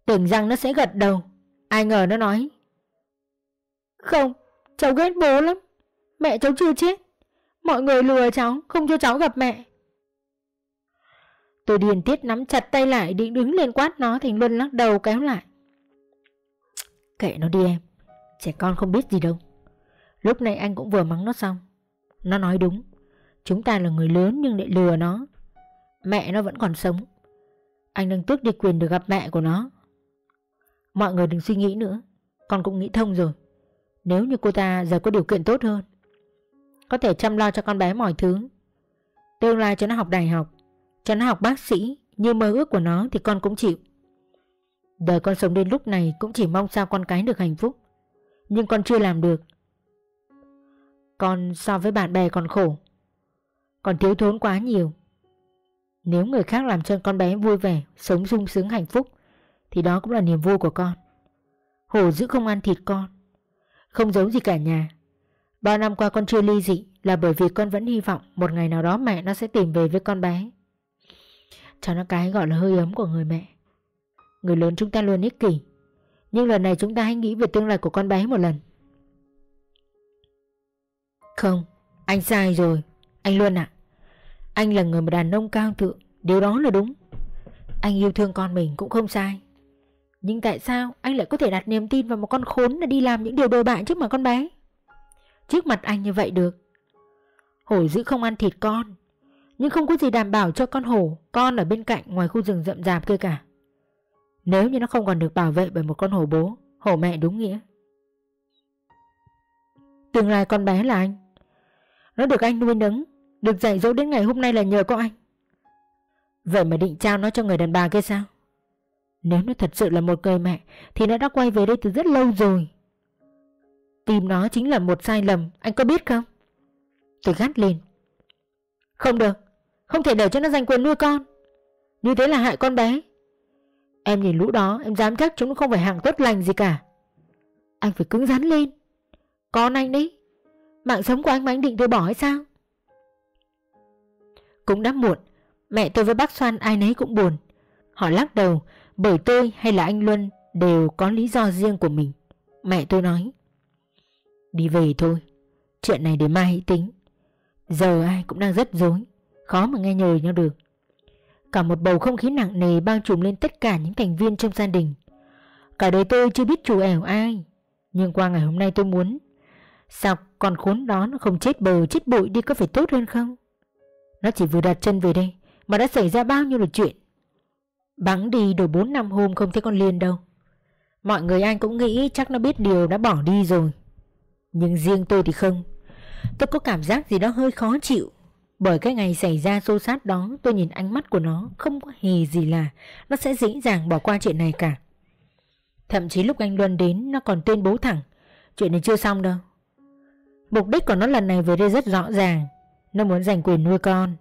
Tưởng rằng nó sẽ gật đầu. Ai ngờ nó nói, Không, Cháu ghét bố lắm. Mẹ cháu chưa chết. Mọi người lừa cháu, Không cho cháu gặp mẹ. Tôi điền tiết nắm chặt tay lại, Định đứng lên quát nó Thành Luân lắc đầu kéo lại. Kệ nó đi em, Trẻ con không biết gì đâu. Lúc này anh cũng vừa mắng nó xong. Nó nói đúng. Chúng ta là người lớn nhưng lại lừa nó. Mẹ nó vẫn còn sống. Anh đang tước đi quyền được gặp mẹ của nó. Mọi người đừng suy nghĩ nữa. Con cũng nghĩ thông rồi. Nếu như cô ta giờ có điều kiện tốt hơn, Có thể chăm lo cho con bé mọi thứ. Tương lai cho nó học đại học, Cho nó học bác sĩ, Như mơ ước của nó thì con cũng chịu. Đời con sống đến lúc này Cũng chỉ mong sao con cái được hạnh phúc. Nhưng con chưa làm được. Con so với bạn bè còn khổ. Còn thiếu thốn quá nhiều Nếu người khác làm cho con bé vui vẻ Sống sung sướng hạnh phúc thì đó cũng là niềm vui của con. Hổ giữ không ăn thịt con, không giấu gì cả nhà. Bao năm qua con chưa ly dị là bởi vì con vẫn hy vọng một ngày nào đó mẹ nó sẽ tìm về với con bé. Cho nó cái gọi là hơi ấm của người mẹ. Người lớn chúng ta luôn ích kỷ, nhưng lần này chúng ta hãy nghĩ về tương lai của con bé một lần. Không, anh sai rồi, anh luôn ạ. Anh là người một đàn ông cao thượng, điều đó là đúng. Anh yêu thương con mình cũng không sai. Nhưng tại sao anh lại có thể đặt niềm tin vào một con khốn để đi làm những điều đồi bại trước mặt con bé? Trước mặt anh như vậy được. Hổ dữ không ăn thịt con. Nhưng không có gì đảm bảo cho con hổ con ở bên cạnh ngoài khu rừng rậm rạp kia cả. Nếu như nó không còn được bảo vệ bởi một con hổ bố, hổ mẹ đúng nghĩa. Tương lai con bé là anh. Nó được anh nuôi nấng, được dạy dỗ đến ngày hôm nay là nhờ có anh. Vậy mà định trao nó cho người đàn bà kia sao? Nếu nó thật sự là một người mẹ, Thì nó đã quay về đây từ rất lâu rồi. Tìm nó chính là một sai lầm, Anh có biết không? Tôi gắt lên. Không được, Không thể để cho nó giành quyền nuôi con. Như thế là hại con bé. Em nhìn lũ đó, em dám chắc chúng không phải hàng tốt lành gì cả. Anh phải cứng rắn lên. Con anh đấy. Mạng sống của anh mà anh định từ bỏ hay sao? Cũng đã muộn Mẹ tôi với bác Soan ai nấy cũng buồn Họ lắc đầu, bởi tôi hay là anh Luân đều có lý do riêng của mình. Mẹ tôi nói. Đi về thôi. Chuyện này để mai hãy tính. Giờ ai cũng đang rất dối. Khó mà nghe nhời nhau được. Cả một bầu không khí nặng nề bao trùm lên tất cả những thành viên trong gia đình. Cả đời tôi chưa biết chủ ẻo ai. Nhưng qua ngày hôm nay tôi muốn. Sao con khốn đó nó không chết bờ, chết bụi đi có phải tốt hơn không? Nó chỉ vừa đặt chân về đây, mà đã xảy ra bao nhiêu là chuyện. Bắn đi đổi 4 năm hôm không thấy con Liên đâu. Mọi người anh cũng nghĩ chắc nó biết điều đã bỏ đi rồi. Nhưng riêng tôi thì không. Tôi có cảm giác gì đó hơi khó chịu. Bởi cái ngày xảy ra xô sát đó, Tôi nhìn ánh mắt của nó, Không có hề gì là Nó sẽ dễ dàng bỏ qua chuyện này cả. Thậm chí lúc anh Luân đến, Nó còn tuyên bố thẳng, Chuyện này chưa xong đâu. Mục đích của nó lần này về đây rất rõ ràng. Nó muốn giành quyền nuôi con.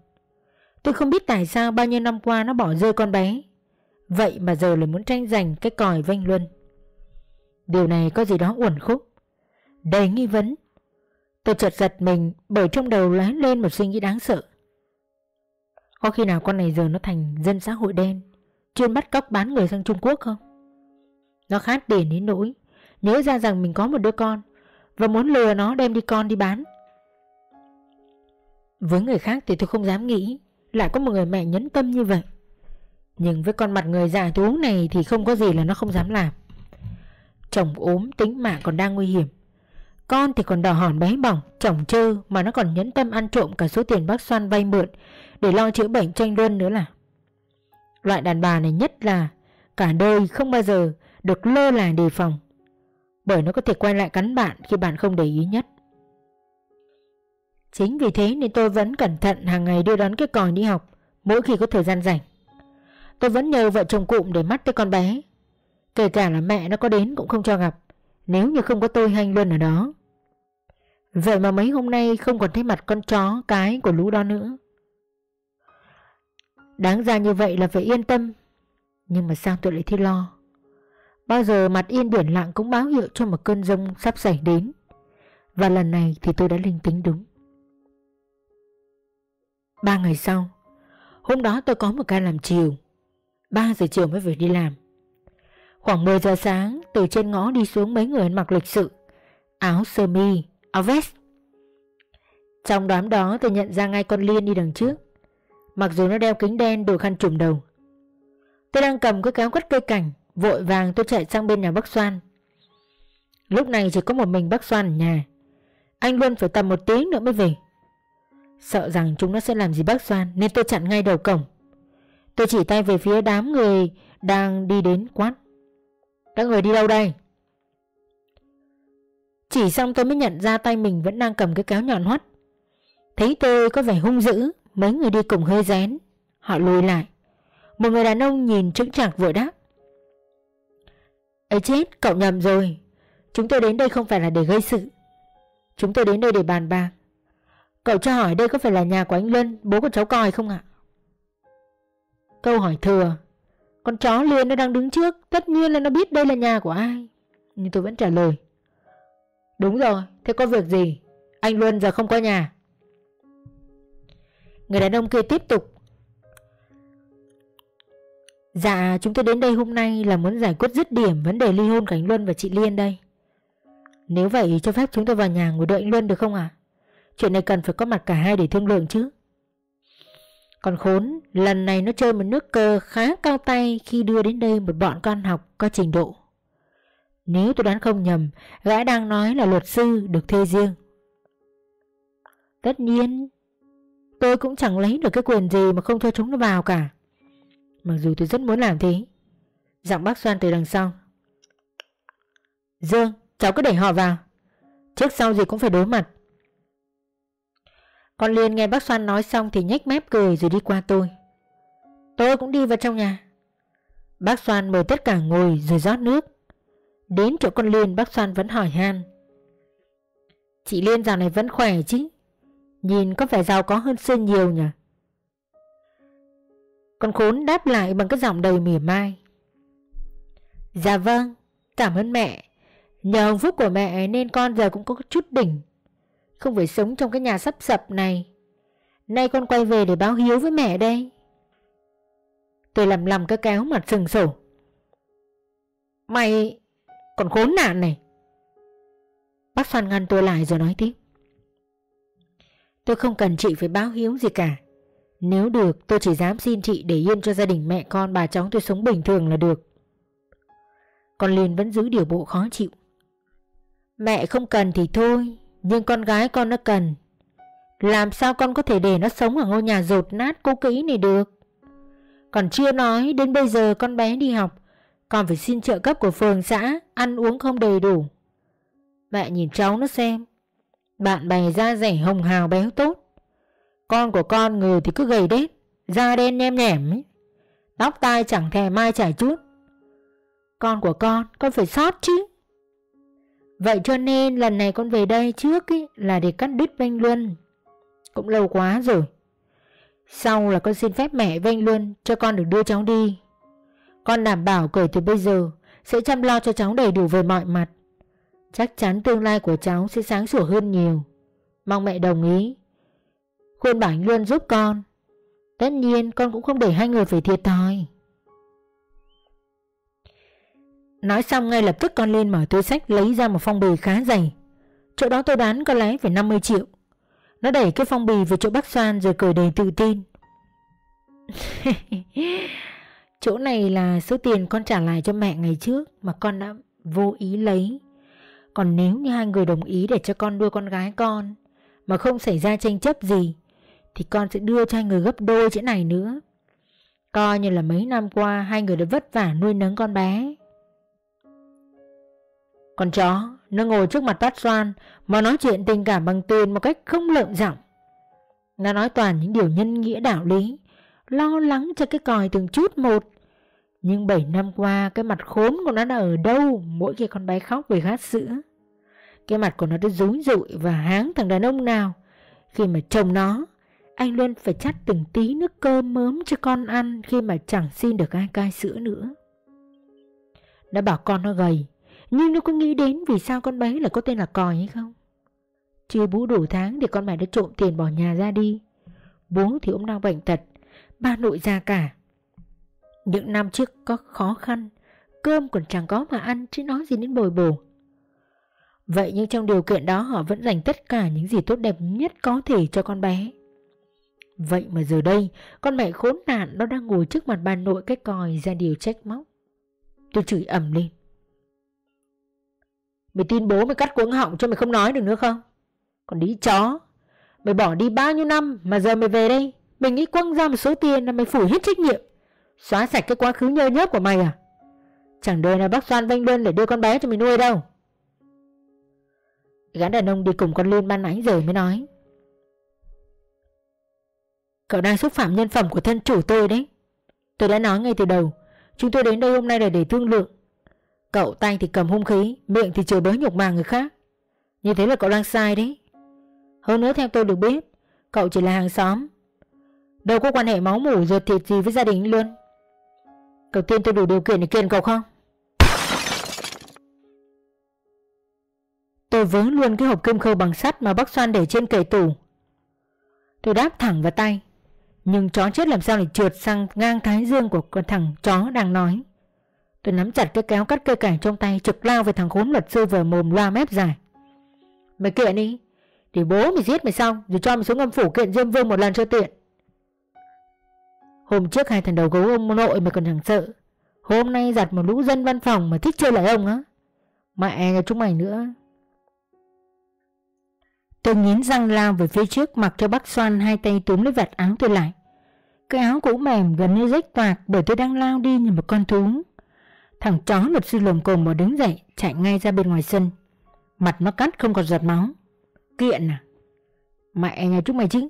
Tôi không biết tại sao bao nhiêu năm qua nó bỏ rơi con bé. Vậy mà giờ lại muốn tranh giành cái còi vanh luân. Điều này có gì đó uẩn khúc. Đầy nghi vấn. Tôi chợt giật mình bởi trong đầu lóe lên một suy nghĩ đáng sợ. Có khi nào con này giờ nó thành dân xã hội đen, Chuyên bắt cóc bán người sang Trung Quốc không? Nó khát tiền đến nỗi Nhớ ra rằng mình có một đứa con Và muốn lừa nó đem đi con đi bán. Với người khác thì tôi không dám nghĩ Lại có một người mẹ nhẫn tâm như vậy. Nhưng với con mặt người già thú này thì không có gì là nó không dám làm. Chồng ốm tính mạng còn đang nguy hiểm. Con thì còn đỏ hòn bé bỏng, Chồng chơ mà nó còn nhẫn tâm ăn trộm cả số tiền bác Xoan vay mượn Để lo chữa bệnh tranh luân nữa là. Loại đàn bà này nhất là Cả đời không bao giờ được lơ là đề phòng. Bởi nó có thể quay lại cắn bạn khi bạn không để ý nhất. Chính vì thế nên tôi vẫn cẩn thận hàng ngày đưa đón cái còi đi học, Mỗi khi có thời gian rảnh. Tôi vẫn nhờ vợ chồng cụm để mắt tới con bé. Kể cả là mẹ nó có đến cũng không cho gặp, Nếu như không có tôi hành Luân ở đó. Vậy mà mấy hôm nay không còn thấy mặt con chó, cái của lũ đó nữa. Đáng ra như vậy là phải yên tâm. Nhưng mà sao tôi lại thấy lo? Bao giờ mặt yên biển lặng cũng báo hiệu cho một cơn rông sắp xảy đến. Và lần này thì tôi đã linh tính đúng. Ba ngày sau, Hôm đó tôi có một ca làm chiều. 3 giờ chiều mới về đi làm. Khoảng 10 giờ sáng, Từ trên ngõ đi xuống mấy người ăn mặc lịch sự, Áo sơ mi, Áo vest. Trong đám đó tôi nhận ra ngay con Liên đi đằng trước. Mặc dù nó đeo kính đen đội khăn trùm đầu. Tôi đang cầm cái kéo quất cây cảnh, Vội vàng tôi chạy sang bên nhà bác Soan. Lúc này chỉ có một mình bác Soan ở nhà. Anh luôn phải tầm một tiếng nữa mới về. Sợ rằng chúng nó sẽ làm gì bác Doan Nên tôi chặn ngay đầu cổng. Tôi chỉ tay về phía đám người Đang đi đến quán. Các người đi đâu đây? Chỉ xong tôi mới nhận ra tay mình Vẫn đang cầm cái kéo nhọn hoắt. Thấy tôi có vẻ hung dữ, Mấy người đi cùng hơi rén. Họ lùi lại. Một người đàn ông nhìn trứng chạc vội đáp. Ấy chết, cậu nhầm rồi. Chúng tôi đến đây không phải là để gây sự. Chúng tôi đến đây để bàn bạc. Cậu cho hỏi đây có phải là nhà của anh Luân, Bố của cháu coi không ạ? Câu hỏi thừa. Con chó Liên nó đang đứng trước, Tất nhiên là nó biết đây là nhà của ai. Nhưng tôi vẫn trả lời. Đúng rồi, Thế có việc gì? Anh Luân giờ không có nhà. Người đàn ông kia tiếp tục. Dạ chúng tôi đến đây hôm nay là muốn giải quyết dứt điểm vấn đề ly hôn của anh Luân và chị Liên đây. Nếu vậy cho phép chúng tôi vào nhà ngồi đợi anh Luân được không ạ? À? Chuyện này cần phải có mặt cả hai để thương lượng chứ. Còn khốn, Lần này nó chơi một nước cơ khá cao tay Khi đưa đến đây một bọn con học có trình độ. Nếu tôi đoán không nhầm, Gã đang nói là luật sư được thuê riêng. Tất nhiên, Tôi cũng chẳng lấy được cái quyền gì Mà không cho chúng nó vào cả. Mặc dù tôi rất muốn làm thế. Giọng bác xoan từ đằng sau. Dương, cháu cứ để họ vào. Trước sau gì cũng phải đối mặt con Liên nghe bác Soan nói xong thì nhếch mép cười rồi đi qua tôi. Tôi cũng đi vào trong nhà. Bác Soan mời tất cả ngồi rồi rót nước. Đến chỗ con Liên bác Soan vẫn hỏi han. Chị Liên dạo này vẫn khỏe chứ? Nhìn có vẻ giàu có hơn xưa nhiều nhỉ? Con khốn đáp lại bằng cái giọng đầy mỉa mai. Dạ vâng, cảm ơn mẹ. Nhờ hồng phúc của mẹ nên con giờ cũng có chút đỉnh. Không phải sống trong cái nhà sắp sập này. Nay con quay về để báo hiếu với mẹ đây. Tôi làm lầm cái cáo mặt sừng sổ. Mày còn khốn nạn này. Bác Phan ngăn tôi lại rồi nói tiếp. Tôi không cần chị phải báo hiếu gì cả. Nếu được, tôi chỉ dám xin chị để yên cho gia đình mẹ con, bà cháu tôi sống bình thường là được. Con Liên vẫn giữ điều bộ khó chịu. Mẹ không cần thì thôi nhưng con gái con nó cần. Làm sao con có thể để nó sống ở ngôi nhà rột nát cũ kỹ này được? Còn chưa nói, đến bây giờ con bé đi học Còn phải xin trợ cấp của phường xã, Ăn uống không đầy đủ. Mẹ nhìn cháu nó xem. Bạn bè da rẻ hồng hào béo tốt. Con của con người thì cứ gầy đét, Da đen nhem nhẻm ấy. Tóc tai chẳng thèm mai chảy chút. Con của con Con phải sót chứ. Vậy cho nên lần này con về đây trước ý, là để cắt đứt Vanh Luân. Cũng lâu quá rồi. Sau là con xin phép mẹ Vanh Luân cho con được đưa cháu đi. Con đảm bảo kể từ bây giờ sẽ chăm lo cho cháu đầy đủ về mọi mặt. Chắc chắn tương lai của cháu sẽ sáng sủa hơn nhiều. Mong mẹ đồng ý. Khuyên bảo anh Luân giúp con. Tất nhiên con cũng không để hai người phải thiệt thòi. Nói xong ngay lập tức con lên mở túi sách lấy ra một phong bì khá dày. Chỗ đó tôi đoán có lẽ phải 50 triệu. Nó đẩy cái phong bì về chỗ bác Soan rồi cười đầy tự tin. <laughs> chỗ này là số tiền con trả lại cho mẹ ngày trước mà con đã vô ý lấy. Còn nếu như hai người đồng ý để cho con nuôi con gái con mà không xảy ra tranh chấp gì, thì con sẽ đưa cho hai người gấp đôi chỗ này nữa. Coi như là mấy năm qua hai người đã vất vả nuôi nấng con bé. Con chó nó ngồi trước mặt Tát Xoan mà nói chuyện tình cảm bằng tiền một cách không lợm giọng. Nó nói toàn những điều nhân nghĩa đạo lý, lo lắng cho cái còi từng chút một. Nhưng 7 năm qua cái mặt khốn của nó đã ở đâu mỗi khi con bé khóc về khát sữa. Cái mặt của nó đã rúi rụi và háng thằng đàn ông nào khi mà chồng nó anh luôn phải chắt từng tí nước cơm mớm cho con ăn khi mà chẳng xin được ai cai sữa nữa. Đã bảo con nó gầy, nhưng nó có nghĩ đến vì sao con bé lại có tên là Còi hay không? Chưa bú đủ tháng thì con mẹ đã trộm tiền bỏ nhà ra đi. Bố thì ông đang bệnh tật, ba nội già cả. Những năm trước có khó khăn, cơm còn chẳng có mà ăn chứ nói gì đến bồi bổ. Vậy nhưng trong điều kiện đó họ vẫn dành tất cả những gì tốt đẹp nhất có thể cho con bé. Vậy mà giờ đây, con mẹ khốn nạn nó đang ngồi trước mặt bà nội cái còi ra điều trách móc. Tôi chửi ầm lên. Mày tin bố mày cắt cuống họng cho mày không nói được nữa không? Còn đi chó, mày bỏ đi bao nhiêu năm mà giờ mày về đây, mày nghĩ quăng ra một số tiền là mày phủ hết trách nhiệm, xóa sạch cái quá khứ nhơ nhớp của mày à? Chẳng đời nào bác Doan vanh đơn để đưa con bé cho mày nuôi đâu. Gã đàn ông đi cùng con Liên ban nãy giờ mới nói. Cậu đang xúc phạm nhân phẩm của thân chủ tôi đấy. Tôi đã nói ngay từ đầu, chúng tôi đến đây hôm nay là để thương lượng. Cậu tay thì cầm hung khí, miệng thì chửi bới nhục màng người khác. Như thế là cậu đang sai đấy. Hơn nữa theo tôi được biết, cậu chỉ là hàng xóm. Đâu có quan hệ máu mủ ruột thịt gì với gia đình luôn. Cậu tin tôi đủ điều kiện để kiện cậu không? Tôi vớ luôn cái hộp kim khâu bằng sắt mà bác Xoan để trên kệ tủ. Tôi đáp thẳng vào tay. Nhưng chó chết làm sao để trượt sang ngang thái dương của con thằng chó đang nói. Tôi nắm chặt cái kéo cắt cây cảnh trong tay, trực lao về thằng khốn luật sư vừa mồm loa mép dài. Mày kiện đi. Thì bố mày giết mày xong rồi cho mày xuống âm phủ kiện Diêm Vương một lần cho tiện. Hôm trước hai thằng đầu gấu ông nội mày còn chẳng sợ. Hôm nay giặt một lũ dân văn phòng mà thích chơi lại ông á. Mẹ nhà chúng mày nữa. Tôi nghiến răng lao về phía trước, mặc cho bác xoan hai tay túm lấy vạt áo tôi lại. Cái áo cũ mềm gần như rách toạc bởi tôi đang lao đi như một con thú. Thằng chó luật sư lồm cồm mà đứng dậy, chạy ngay ra bên ngoài sân. Mặt nó cắt, không còn giọt máu. Kiện à? Mẹ nhà chúng mày chứ.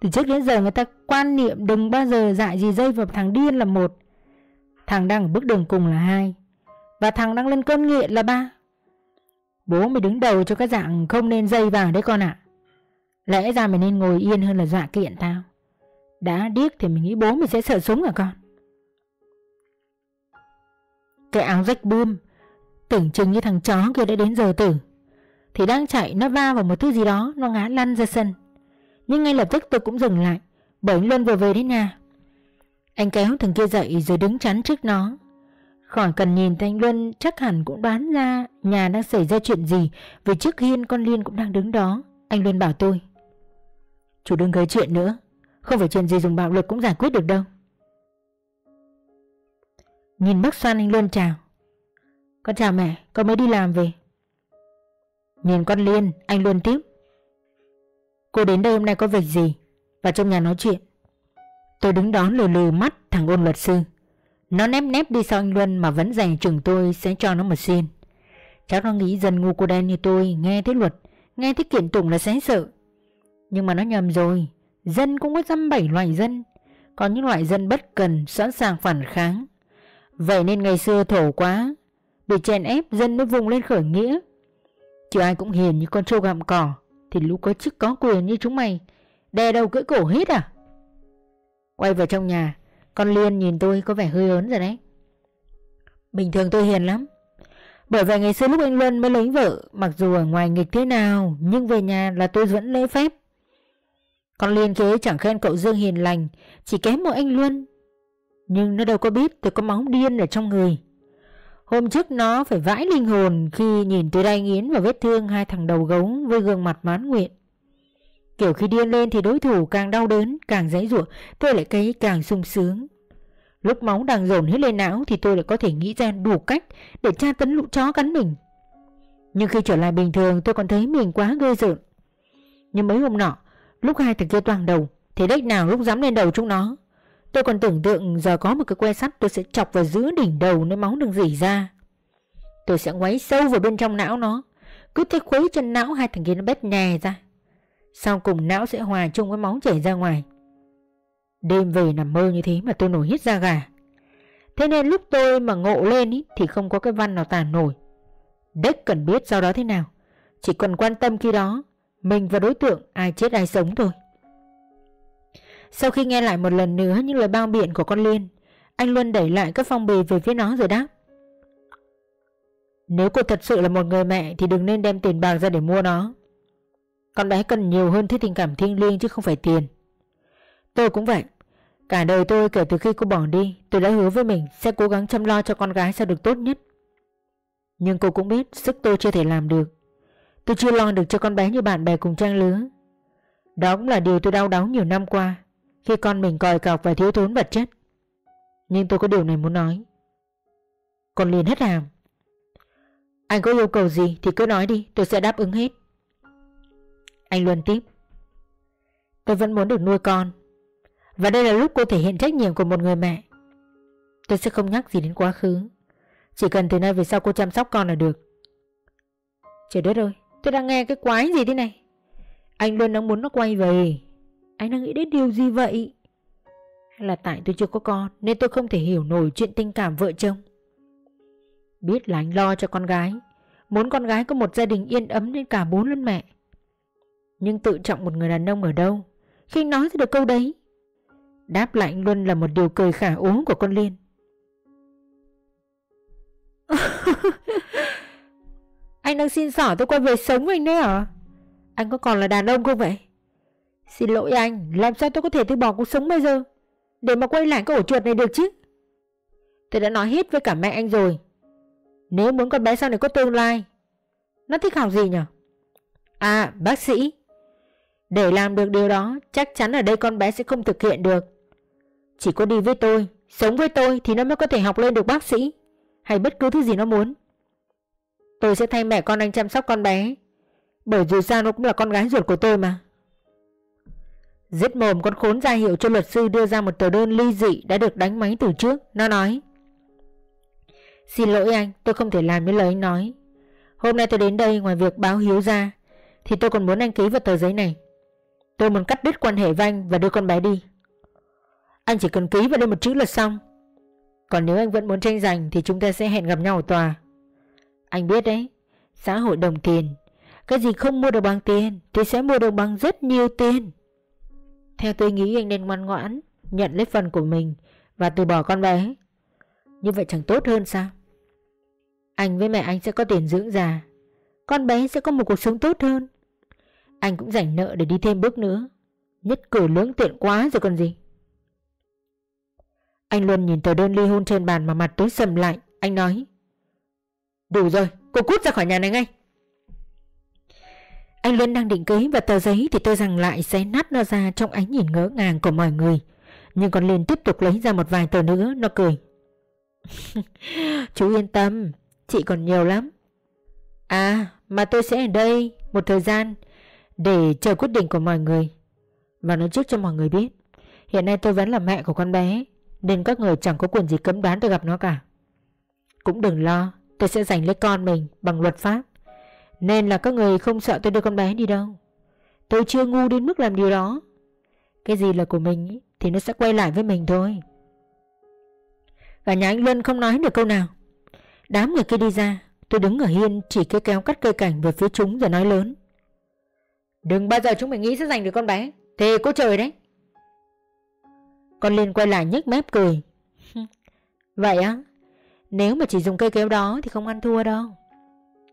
Từ trước đến giờ người ta quan niệm đừng bao giờ dại gì dây vào thằng điên là một. Thằng đang ở bước đường cùng là hai. Và thằng đang lên cơn nghiện là ba. Bố mày đứng đầu cho cái dạng không nên dây vào đấy con ạ. Lẽ ra mày nên ngồi yên hơn là dọa kiện tao. Đã điếc thì mình nghĩ bố mày sẽ sợ súng à con. Cái áo rách bươm Tưởng chừng như thằng chó kia đã đến giờ tử Thì đang chạy nó va vào một thứ gì đó Nó ngã lăn ra sân Nhưng ngay lập tức tôi cũng dừng lại Bởi anh Luân vừa về đến nhà Anh kéo thằng kia dậy rồi đứng chắn trước nó Khỏi cần nhìn thấy anh Luân chắc hẳn cũng đoán ra nhà đang xảy ra chuyện gì vì trước hiên con Liên cũng đang đứng đó. Anh Luân bảo tôi. Chủ đừng gây chuyện nữa, không phải chuyện gì dùng bạo lực cũng giải quyết được đâu. Nhìn bác San anh luôn chào. Con chào mẹ, con mới đi làm về. Nhìn con Liên, anh luôn tiếp. Cô đến đây hôm nay có việc gì? và trong nhà nói chuyện. Tôi đứng đó lừ lừ mắt thằng ôn luật sư. Nó nép nép đi sau anh Luân mà vẫn dành chừng tôi sẽ cho nó một xin. Cháu nó nghĩ dân ngu cô đen như tôi nghe thấy luật, nghe thấy kiện tụng là sẽ sợ. Nhưng mà nó nhầm rồi, dân cũng có dăm bảy loại dân. Có những loại dân bất cần, sẵn sàng phản kháng. Vậy nên ngày xưa thổ quá, bị chèn ép dân mới vùng lên khởi nghĩa. Chứ ai cũng hiền như con trâu gặm cỏ, thì lũ có chức có quyền như chúng mày, đè đầu cưỡi cổ hết à? Quay vào trong nhà, con Liên nhìn tôi có vẻ hơi ớn rồi đấy Bình thường tôi hiền lắm Bởi vậy ngày xưa lúc anh Luân mới lấy vợ Mặc dù ở ngoài nghịch thế nào Nhưng về nhà là tôi vẫn lễ phép Con Liên kế chẳng khen cậu Dương hiền lành Chỉ kém một anh Luân nhưng nó đâu có biết tôi có máu điên ở trong người Hôm trước nó phải vãi linh hồn Khi nhìn tôi đay nghiến và vết thương Hai thằng đầu gấu với gương mặt mán nguyện Kiểu khi điên lên thì đối thủ càng đau đớn, càng dãy ruộng, tôi lại cấy càng sung sướng. Lúc máu đang dồn hết lên não thì tôi lại có thể nghĩ ra đủ cách để tra tấn lũ chó cắn mình. Nhưng khi trở lại bình thường tôi còn thấy mình quá ghê rợn. Nhưng mấy hôm nọ, lúc hai thằng kia toàn đầu, thì đếch nào lúc dám lên đầu chúng nó. Tôi còn tưởng tượng giờ có một cái que sắt tôi sẽ chọc vào giữa đỉnh đầu nơi máu đừng rỉ ra. Tôi sẽ ngoáy sâu vào bên trong não nó, cứ thế khuấy chân não hai thằng kia nó bét nhè ra. Sau cùng não sẽ hòa chung với máu chảy ra ngoài. Đêm về nằm mơ như thế mà tôi nổi hết da gà. Thế nên lúc tôi mà ngộ lên ý, thì không có cái văn nào tàn nổi. Đếch cần biết sau đó thế nào. Chỉ cần quan tâm khi đó Mình và đối tượng ai chết ai sống thôi. Sau khi nghe lại một lần nữa những lời bao biện của con Liên, Anh Luân đẩy lại các phong bì về phía nó rồi đáp. Nếu cô thật sự là một người mẹ Thì đừng nên đem tiền bạc ra để mua nó. Con bé cần nhiều hơn thứ tình cảm thiêng liêng chứ không phải tiền. Tôi cũng vậy. Cả đời tôi kể từ khi cô bỏ đi, Tôi đã hứa với mình sẽ cố gắng chăm lo cho con gái sao được tốt nhất. Nhưng cô cũng biết sức tôi chưa thể làm được. Tôi chưa lo được cho con bé như bạn bè cùng trang lứa. Đó cũng là điều tôi đau đáu nhiều năm qua. Khi con mình còi cọc và thiếu thốn vật chất. Nhưng tôi có điều này muốn nói. Con liền hết hàm. Anh có yêu cầu gì thì cứ nói đi, Tôi sẽ đáp ứng hết. Anh Luân tiếp. Tôi vẫn muốn được nuôi con. Và đây là lúc cô thể hiện trách nhiệm của một người mẹ. Tôi sẽ không nhắc gì đến quá khứ. Chỉ cần từ nay về sau cô chăm sóc con là được. Trời đất ơi, Tôi đang nghe cái quái gì thế này? Anh luôn đang muốn nó quay về. Anh đang nghĩ đến điều gì vậy? Hay là tại tôi chưa có con, Nên tôi không thể hiểu nổi chuyện tình cảm vợ chồng. Biết là anh lo cho con gái, Muốn con gái có một gia đình yên ấm đến cả bốn lần mẹ. Nhưng tự trọng một người đàn ông ở đâu Khi nói ra được câu đấy? Đáp lại anh Luân là một điều cười khả ố của con Liên. <laughs> Anh đang xin xỏ tôi quay về sống với anh đấy hả? Anh có còn là đàn ông không vậy? Xin lỗi anh, Làm sao tôi có thể từ bỏ cuộc sống bây giờ? Để mà quay lại cái ổ chuột này được chứ? Tôi đã nói hết với cả mẹ anh rồi. Nếu muốn con bé sau này có tương lai, Nó thích học gì nhỉ À bác sĩ. Để làm được điều đó, Chắc chắn ở đây con bé sẽ không thực hiện được. Chỉ có đi với tôi, Sống với tôi thì nó mới có thể học lên được bác sĩ, Hay bất cứ thứ gì nó muốn. Tôi sẽ thay mẹ con anh chăm sóc con bé, Bởi dù sao nó cũng là con gái ruột của tôi mà. Dứt mồm con khốn ra hiệu cho luật sư đưa ra một tờ đơn ly dị đã được đánh máy từ trước Nó nói. Xin lỗi anh tôi không thể làm như lời anh nói. Hôm nay tôi đến đây ngoài việc báo hiếu ra Thì tôi còn muốn anh ký vào tờ giấy này. Tôi muốn cắt đứt quan hệ với anh và đưa con bé đi. Anh chỉ cần ký vào đây một chữ là xong. Còn nếu anh vẫn muốn tranh giành Thì chúng ta sẽ hẹn gặp nhau ở tòa. Anh biết đấy, xã hội đồng tiền, cái gì không mua được bằng tiền thì sẽ mua được bằng rất nhiều tiền. Theo tôi nghĩ anh nên ngoan ngoãn, nhận lấy phần của mình và từ bỏ con bé. Như vậy chẳng tốt hơn sao? Anh với mẹ anh sẽ có tiền dưỡng già, con bé sẽ có một cuộc sống tốt hơn. Anh cũng rảnh nợ để đi thêm bước nữa. Nhất cử lưỡng tiện quá rồi còn gì. Anh luôn nhìn tờ đơn ly hôn trên bàn mà mặt tối sầm lại. Anh nói. Đủ rồi, cô cút ra khỏi nhà này ngay. Anh Luân đang định ký vào tờ giấy thì tôi rằng lại xé nát nó ra trong ánh nhìn ngỡ ngàng của mọi người. Nhưng còn Liên tiếp tục lấy ra một vài tờ nữa, nó cười. <laughs> Chú yên tâm, chị còn nhiều lắm. À, mà tôi sẽ ở đây một thời gian để chờ quyết định của mọi người. Và nói trước cho mọi người biết, hiện nay tôi vẫn là mẹ của con bé, nên các người chẳng có quyền gì cấm đoán tôi gặp nó cả. Cũng đừng lo, Tôi sẽ giành lấy con mình bằng luật pháp nên là các người không sợ tôi đưa con bé đi đâu. Tôi chưa ngu đến mức làm điều đó. Cái gì là của mình Thì nó sẽ quay lại với mình thôi. Cả nhà anh Luân không nói được câu nào. Đám người kia đi ra Tôi đứng ở hiên chỉ cái kéo cắt cây cảnh về phía chúng rồi nói lớn. Đừng bao giờ chúng mình nghĩ sẽ giành được con bé. Thề cô trời đấy. Con Liên quay lại nhếch mép cười. <laughs> Vậy á nếu mà chỉ dùng cây kéo đó thì không ăn thua đâu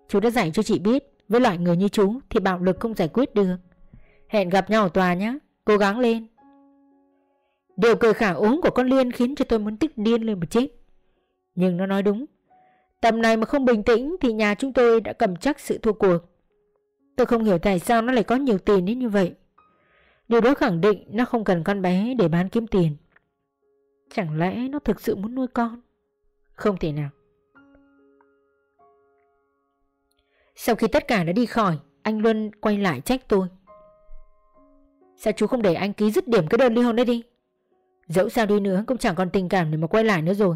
Chú đã dạy cho chị biết, Với loại người như chú thì bạo lực không giải quyết được. Hẹn gặp nhau ở tòa nhé, Cố gắng lên. Điều cười khả ốm của con Liên khiến cho tôi muốn tức điên lên một chết. Nhưng nó nói đúng, Tầm này mà không bình tĩnh thì nhà chúng tôi đã cầm chắc sự thua cuộc. Tôi không hiểu tại sao nó lại có nhiều tiền đến như vậy. Điều đó khẳng định nó không cần con bé để bán kiếm tiền. Chẳng lẽ nó thực sự muốn nuôi con? Không thể nào. Sau khi tất cả đã đi khỏi, anh Luân quay lại trách tôi. Sao chú không để anh ký dứt điểm cái đơn ly hôn đấy đi? Dẫu sao đi nữa cũng chẳng còn tình cảm để mà quay lại nữa rồi.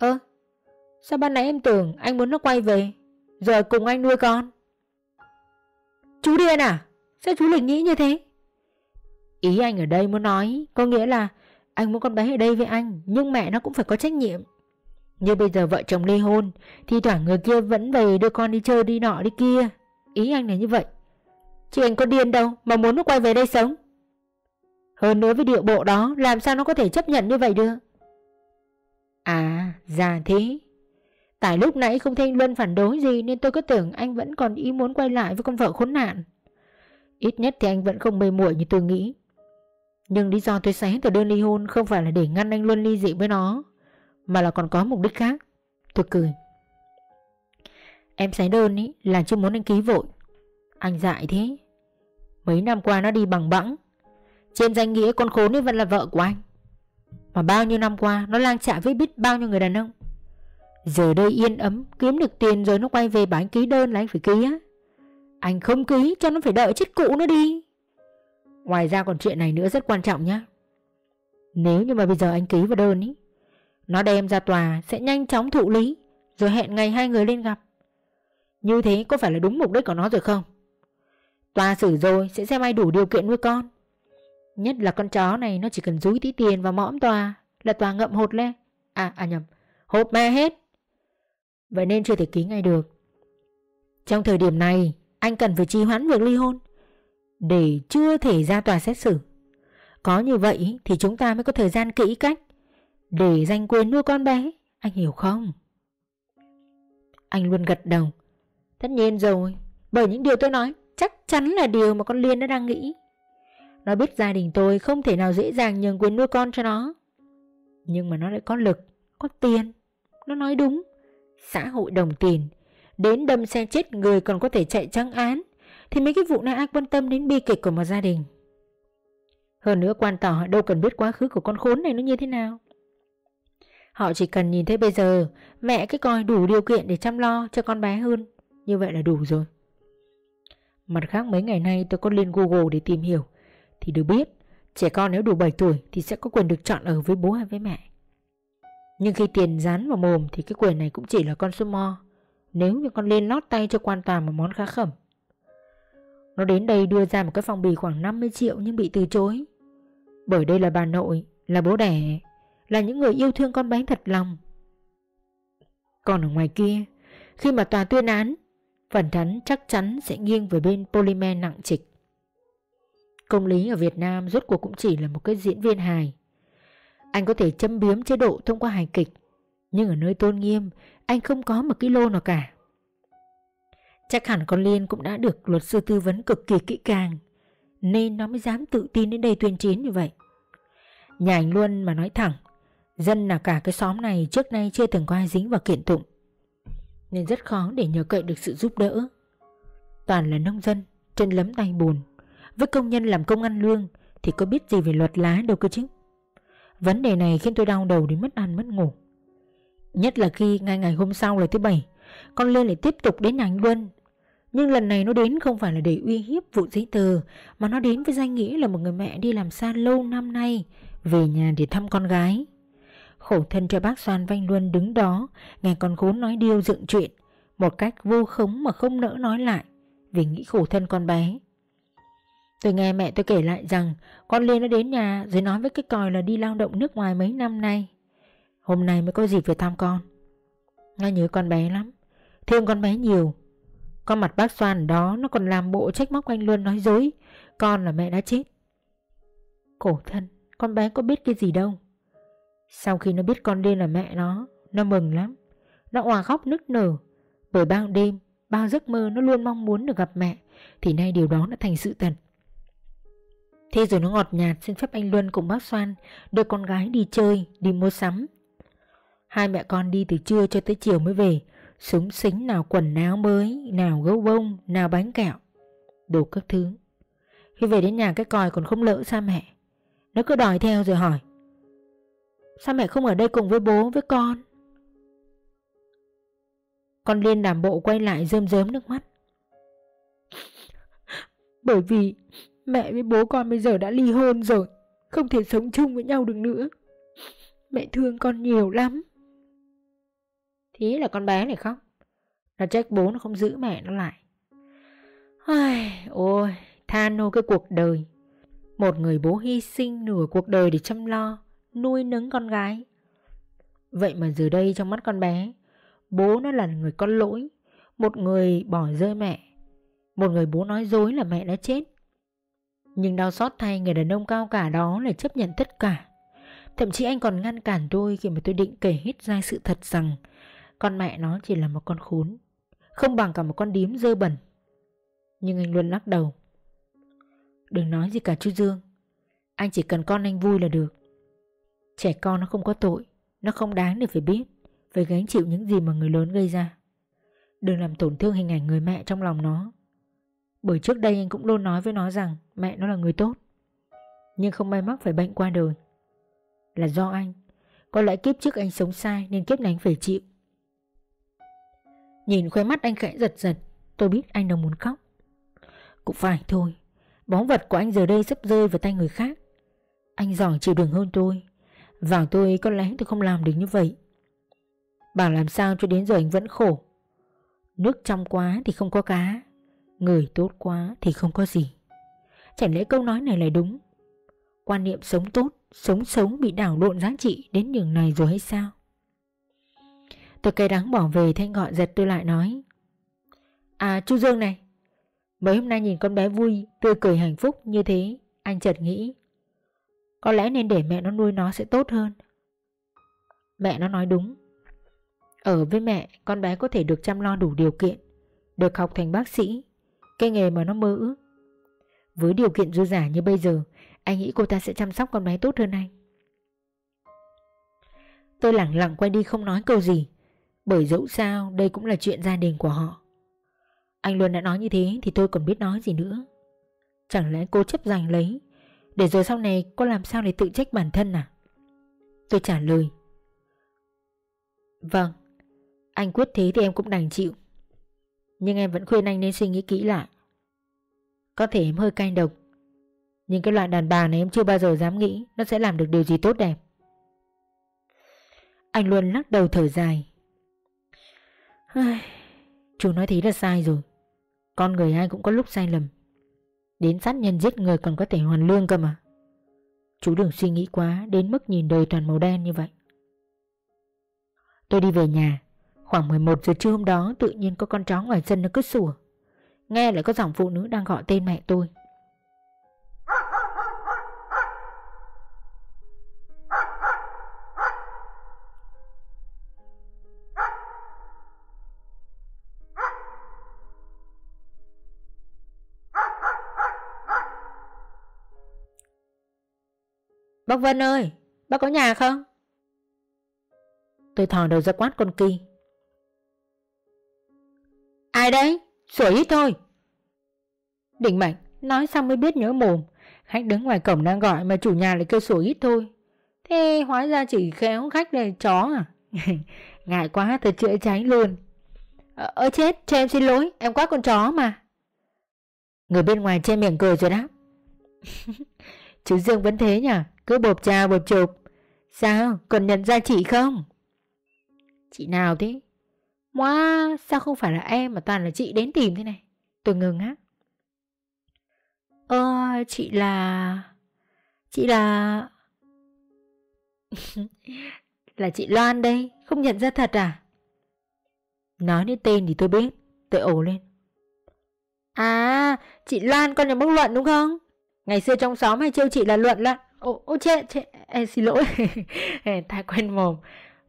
Ơ, sao ban nãy em tưởng anh muốn nó quay về, rồi cùng anh nuôi con? Chú điên à? Sao chú lại nghĩ như thế? Ý anh ở đây muốn nói có nghĩa là anh muốn con bé ở đây với anh Nhưng mẹ nó cũng phải có trách nhiệm như bây giờ vợ chồng ly hôn Thì thoảng người kia vẫn về đưa con đi chơi, đi nọ, đi kia. Ý anh là như vậy. Chứ anh có điên đâu, Mà muốn nó quay về đây sống. Hơn nữa với điệu bộ đó, Làm sao nó có thể chấp nhận như vậy được? À già thế. Tại lúc nãy không thấy anh Luân phản đối gì, Nên tôi cứ tưởng anh vẫn còn ý muốn quay lại với con vợ khốn nạn. Ít nhất thì anh vẫn không mê muội như tôi nghĩ. Nhưng lý do tôi xé tờ đơn ly hôn Không phải là để ngăn anh Luân ly dị với nó. Mà là còn có mục đích khác. Tôi cười. Em xé đơn ý, là chưa muốn anh ký vội. Anh dại thế. Mấy năm qua nó đi bằng bẵng. Trên danh nghĩa con khốn ấy vẫn là vợ của anh. Mà bao nhiêu năm qua Nó lang trạ với biết bao nhiêu người đàn ông. Giờ đây yên ấm, Kiếm được tiền rồi nó quay về bảo anh ký đơn là anh phải ký á. Anh không ký cho nó phải đợi chết cụ nó đi. Ngoài ra còn chuyện này nữa rất quan trọng nhá. Nếu như mà bây giờ anh ký vào đơn ý nó đem ra tòa sẽ nhanh chóng thụ lý, Rồi hẹn ngày hai người lên gặp. Như thế có phải là đúng mục đích của nó rồi không? Tòa xử rồi sẽ xem ai đủ điều kiện nuôi con. Nhất là con chó này nó chỉ cần rúi tí tiền vào mõm tòa Là tòa ngậm hột lên. À à nhầm Hộp me hết. Vậy nên chưa thể ký ngay được. Trong thời điểm này, Anh cần phải trì hoãn việc ly hôn Để chưa thể ra tòa xét xử. Có như vậy thì chúng ta mới có thời gian kỹ cách. Để danh quyền nuôi con bé Anh hiểu không Anh luôn gật đầu Tất nhiên rồi Bởi những điều tôi nói chắc chắn là điều mà con Liên nó đang nghĩ. Nó biết gia đình tôi không thể nào dễ dàng nhường quyền nuôi con cho nó. Nhưng mà nó lại có lực, có tiền. Nó nói đúng. Xã hội đồng tiền, đến đâm xe chết người còn có thể chạy trắng án, thì mấy cái vụ này ai quan tâm đến bi kịch của một gia đình. Hơn nữa quan tỏ đâu cần biết quá khứ của con khốn này nó như thế nào. Họ chỉ cần nhìn thấy bây giờ mẹ cái coi đủ điều kiện để chăm lo cho con bé hơn. Như vậy là đủ rồi. Mặt khác mấy ngày nay tôi có lên Google để tìm hiểu. Thì được biết Trẻ con nếu đủ 7 tuổi thì sẽ có quyền được chọn ở với bố hay với mẹ. Nhưng khi tiền dán vào mồm thì cái quyền này cũng chỉ là con sumo Nếu như con lên lót tay cho quan tòa một món khá khẩm. Nó đến đây đưa ra một cái phong bì khoảng 50 triệu nhưng bị từ chối. Bởi đây là bà nội, là bố đẻ. Là những người yêu thương con bé thật lòng Còn ở ngoài kia Khi mà tòa tuyên án phần thắng chắc chắn sẽ nghiêng về bên polymer nặng trịch. Công lý ở Việt Nam rốt cuộc cũng chỉ là một cái diễn viên hài. Anh có thể châm biếm chế độ thông qua hài kịch, nhưng ở nơi tôn nghiêm, anh không có một cái lô nào cả. Chắc hẳn con Liên cũng đã được luật sư tư vấn cực kỳ kỹ càng, nên nó mới dám tự tin đến đây tuyên chiến như vậy. Nhà anh Luân mà nói thẳng, dân là cả cái xóm này trước nay chưa từng có ai dính vào kiện tụng nên rất khó để nhờ cậy được sự giúp đỡ. Toàn là nông dân, chân lấm tay bùn. Với công nhân làm công ăn lương thì có biết gì về luật lá đâu cơ chứ. Vấn đề này khiến tôi đau đầu đến mất ăn mất ngủ. Nhất là khi ngay ngày hôm sau là thứ bảy, con Lên lại tiếp tục đến nhà anh Luân. Nhưng lần này nó đến không phải là để uy hiếp vụ giấy tờ, mà nó đến với danh nghĩa là một người mẹ đi làm xa lâu năm nay, về nhà để thăm con gái. Khổ thân cho bác Soan Vanh Luân đứng đó, Nghe con khốn nói điêu dựng chuyện, Một cách vô khống mà không nỡ nói lại, Vì nghĩ khổ thân con bé. Tôi nghe mẹ tôi kể lại rằng, Con Liên nó đến nhà rồi nói với cái còi là đi lao động nước ngoài mấy năm nay. Hôm nay mới có dịp về thăm con. Nó nhớ con bé lắm, Thương con bé nhiều. Con mặt bác Soan đó nó còn làm bộ trách móc anh Luân nói dối, Con là mẹ đã chết. Cổ thân, Con bé có biết cái gì đâu sau khi nó biết con Liên là mẹ nó Nó mừng lắm Nó hòa khóc nức nở Bởi bao đêm Bao giấc mơ nó luôn mong muốn được gặp mẹ Thì nay điều đó đã thành sự thật Thế rồi nó ngọt nhạt xin phép anh Luân cùng bác Soan đưa con gái đi chơi, đi mua sắm. Hai mẹ con đi từ trưa cho tới chiều mới về, súng xính nào quần áo mới, nào gấu bông, nào bánh kẹo, đủ các thứ. Khi về đến nhà cái còi còn không lỡ xa mẹ. Nó cứ đòi theo rồi hỏi. Sao mẹ không ở đây cùng với bố với con? Con Liên làm bộ quay lại rơm rớm nước mắt. <laughs> Bởi vì mẹ với bố con bây giờ đã ly hôn rồi Không thể sống chung với nhau được nữa. Mẹ thương con nhiều lắm. Thế là con bé này khóc. Nó trách bố nó không giữ mẹ nó lại. Ôi, ôi than nô cái cuộc đời. Một người bố hy sinh nửa cuộc đời để chăm lo nuôi nấng con gái. Vậy mà giờ đây trong mắt con bé, bố nó là người con lỗi, một người bỏ rơi mẹ, một người bố nói dối là mẹ đã chết. Nhưng đau xót thay người đàn ông cao cả đó lại chấp nhận tất cả Thậm chí anh còn ngăn cản tôi khi mà tôi định kể hết ra sự thật rằng Con mẹ nó chỉ là một con khốn Không bằng cả một con điếm dơ bẩn Nhưng anh luôn lắc đầu Đừng nói gì cả chú Dương Anh chỉ cần con anh vui là được Trẻ con nó không có tội, Nó không đáng để phải biết, Phải gánh chịu những gì mà người lớn gây ra. Đừng làm tổn thương hình ảnh người mẹ trong lòng nó. Bởi trước đây anh cũng luôn nói với nó rằng Mẹ nó là người tốt, Nhưng không may mắc phải bệnh qua đời. Là do anh, Có lẽ kiếp trước anh sống sai Nên kiếp này anh phải chịu. Nhìn khóe mắt anh khẽ giật giật, Tôi biết anh đang muốn khóc. Cũng phải thôi Bóng vật của anh giờ đây sắp rơi vào tay người khác. Anh giỏi chịu đựng hơn tôi vào tôi có lẽ tôi không làm được như vậy. Bảo làm sao cho đến giờ anh vẫn khổ. Nước trong quá thì không có cá, Người tốt quá thì không có gì. Chẳng lẽ câu nói này là đúng? Quan niệm sống tốt, Sống sống bị đảo lộn giá trị Đến nhường này rồi hay sao? Tôi cay đắng bỏ về, Thanh gọi giật tôi lại nói À chú Dương này, Mấy hôm nay nhìn con bé vui, Tươi cười hạnh phúc như thế, Anh chợt nghĩ có lẽ nên để mẹ nó nuôi nó sẽ tốt hơn. Mẹ nó nói đúng. Ở với mẹ, con bé có thể được chăm lo đủ điều kiện, Được học thành bác sĩ, Cái nghề mà nó mơ ước. Với điều kiện dư giả như bây giờ, Anh nghĩ cô ta sẽ chăm sóc con bé tốt hơn anh. Tôi lẳng lặng quay đi không nói câu gì, Bởi dẫu sao đây cũng là chuyện gia đình của họ. Anh luôn đã nói như thế Thì tôi còn biết nói gì nữa. Chẳng lẽ cô chấp giành lấy để rồi sau này cô làm sao để tự trách bản thân à? Tôi trả lời. Vâng anh quyết thế thì em cũng đành chịu. Nhưng em vẫn khuyên anh nên suy nghĩ kỹ lại. Có thể em hơi cay độc, Nhưng cái loại đàn bà này em chưa bao giờ dám nghĩ Nó sẽ làm được điều gì tốt đẹp. Anh luôn lắc đầu thở dài. Chú nói thế là sai rồi. Con người ai cũng có lúc sai lầm. Đến sát nhân giết người còn có thể hoàn lương cơ mà Chú đừng suy nghĩ quá Đến mức nhìn đời toàn màu đen như vậy Tôi đi về nhà Khoảng 11 giờ trưa hôm đó tự nhiên có con chó ngoài sân nó cứ sủa. Nghe lại có giọng phụ nữ đang gọi tên mẹ tôi. Bác Vân ơi, bác có nhà không? Tôi thò đầu ra quát con Kỳ Ai đấy? Sủa ít thôi. Đỉnh mạnh, nói xong mới biết nhớ mồm. Khách đứng ngoài cổng đang gọi mà chủ nhà lại kêu sủa ít thôi. Thế hóa ra chỉ khéo khách là chó à? <laughs> Ngại quá tôi chữa cháy luôn. Ơ ờ, chết, cho em xin lỗi, em quá con chó mà. Người bên ngoài che miệng cười rồi đáp. <laughs> Chú Dương vẫn thế nhỉ? Cứ bộp chào bộp chụp. Sao? Còn nhận ra chị không? Chị nào thế? Wow, sao không phải là em mà toàn là chị đến tìm thế này? Tôi ngừng á. Ơ, chị là... Chị là... <laughs> là chị Loan đây, không nhận ra thật à? Nói đến tên thì tôi biết, tôi ồ lên. À, chị Loan con nhà bác Luận đúng không? Ngày xưa trong xóm hay trêu chị là Luận lận. Ô, ô chết, chết, Ê, xin lỗi. <laughs> Thái quen mồm.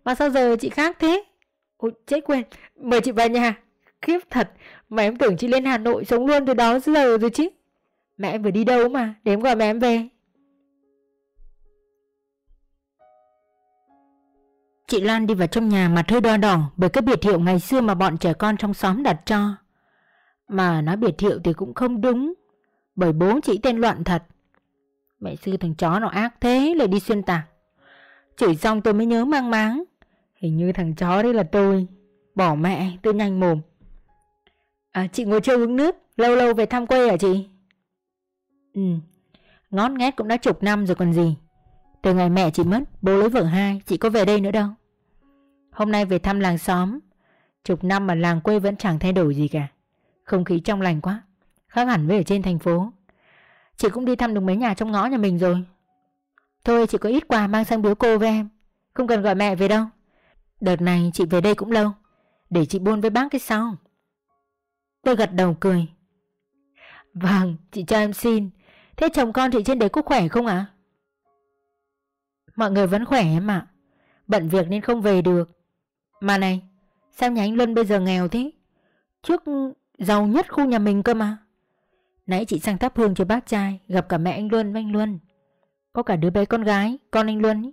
Mà sao giờ chị khác thế? ô chết quên. Mời chị vào nhà. Khiếp thật. Mà em tưởng chị lên Hà Nội sống luôn từ đó giờ rồi chứ. Mẹ em vừa đi đâu mà? Để em gọi mẹ em về. Chị Lan đi vào trong nhà mặt hơi đo đỏ Bởi cái biệt hiệu ngày xưa mà bọn trẻ con trong xóm đặt cho. Mà nói biệt hiệu thì cũng không đúng Bởi bố chị tên Loạn thật. Mẹ sư thằng chó nó ác thế lại đi xuyên tạc. Chửi xong tôi mới nhớ mang máng. Hình như thằng chó đấy là tôi. Bỏ mẹ, tôi nhanh mồm. À chị ngồi chơi uống nước, Lâu lâu về thăm quê hả chị? Ừ Ngót nghét cũng đã chục năm rồi còn gì. Từ ngày mẹ chị mất, Bố lấy vợ hai, Chị có về đây nữa đâu. Hôm nay về thăm làng xóm. Chục năm mà làng quê vẫn chẳng thay đổi gì cả. Không khí trong lành quá. Khác hẳn với ở trên thành phố. Chị cũng đi thăm được mấy nhà trong ngõ nhà mình rồi. Thôi, chị có ít quà mang sang biếu cô với em. Không cần gọi mẹ về đâu. Đợt này chị về đây cũng lâu. Để chị buôn với bác cái sau. Tôi gật đầu cười. Vâng chị cho em xin. Thế chồng con chị trên đấy có khỏe không ạ? Mọi người vẫn khỏe em ạ. Bận việc nên không về được. Mà này, Sao nhà anh Luân bây giờ nghèo thế? Trước giàu nhất khu nhà mình cơ mà. Nãy chị sang thắp hương cho bác trai, Gặp cả mẹ anh Luân với anh Luân. Có cả đứa bé con gái, Con anh Luân ý.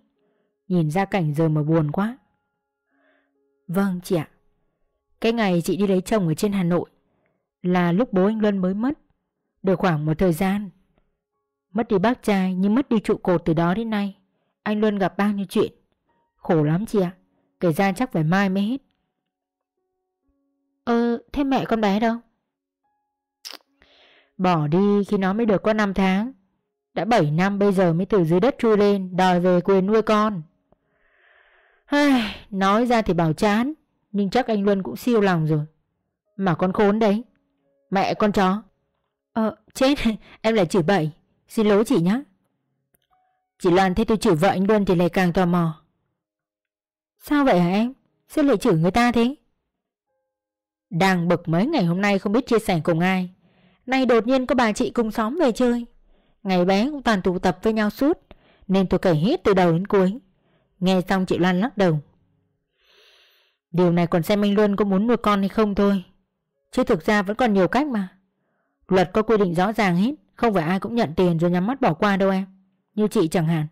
Nhìn ra cảnh giờ mà buồn quá. Vâng chị ạ. Cái ngày chị đi lấy chồng ở trên Hà Nội Là lúc bố anh Luân mới mất. Được khoảng một thời gian. Mất đi bác trai nhưng mất đi trụ cột từ đó đến nay. Anh Luân gặp bao nhiêu chuyện. Khổ lắm chị ạ. Kể ra chắc phải mai mới hết. Ờ thế mẹ con bé đâu? Bỏ đi khi nó mới được có 5 tháng. Đã 7 năm bây giờ mới từ dưới đất chui lên Đòi về quyền nuôi con. Ai, Nói ra thì bảo chán Nhưng chắc anh Luân cũng siêu lòng rồi. Mà con khốn đấy Mẹ con chó. Ờ chết <laughs> em lại chửi bậy. Xin lỗi chị nhé Chị Loan thấy tôi chửi vợ anh Luân thì lại càng tò mò. Sao vậy hả em? Sao lại chửi người ta thế? Đang bực mấy ngày hôm nay không biết chia sẻ cùng ai Nay đột nhiên có bà chị cùng xóm về chơi. Ngày bé cũng toàn tụ tập với nhau suốt, Nên tôi kể hết từ đầu đến cuối. Nghe xong chị Loan lắc đầu. Điều này còn xem anh Luân có muốn nuôi con hay không thôi, Chứ thực ra vẫn còn nhiều cách mà. Luật có quy định rõ ràng hết, Không phải ai cũng nhận tiền rồi nhắm mắt bỏ qua đâu em, Như chị chẳng hạn.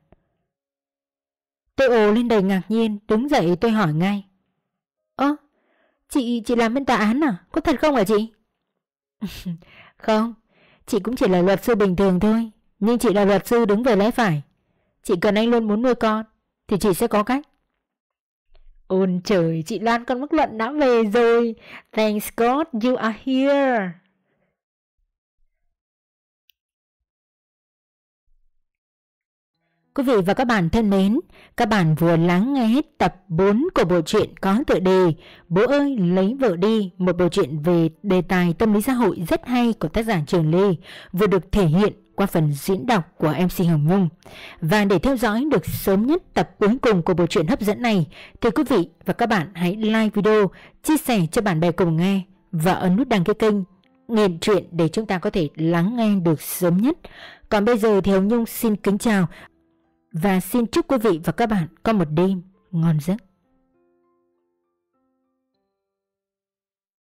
Tôi ồ lên đầy ngạc nhiên, Đứng dậy tôi hỏi ngay. Ơ, Chị chị làm bên tòa án à? Có thật không hả chị? <laughs> Không, Chị cũng chỉ là luật sư bình thường thôi, Nhưng chị là luật sư đứng về lẽ phải. Chị cần anh luôn muốn nuôi con, Thì chị sẽ có cách. Ôn trời, chị Lan con mức luận đã về rồi. Thanks God you are here. Quý vị và các bạn thân mến, các bạn vừa lắng nghe hết tập 4 của bộ truyện có tựa đề Bố ơi lấy vợ đi, một bộ truyện về đề tài tâm lý xã hội rất hay của tác giả Trường Lê, vừa được thể hiện qua phần diễn đọc của MC Hồng Nhung. Và để theo dõi được sớm nhất tập cuối cùng của bộ truyện hấp dẫn này, thì quý vị và các bạn hãy like video, chia sẻ cho bạn bè cùng nghe và ấn nút đăng ký kênh Nghiện truyện để chúng ta có thể lắng nghe được sớm nhất. Còn bây giờ thì Hồng Nhung xin kính chào và xin chúc quý vị và các bạn có một đêm ngon giấc.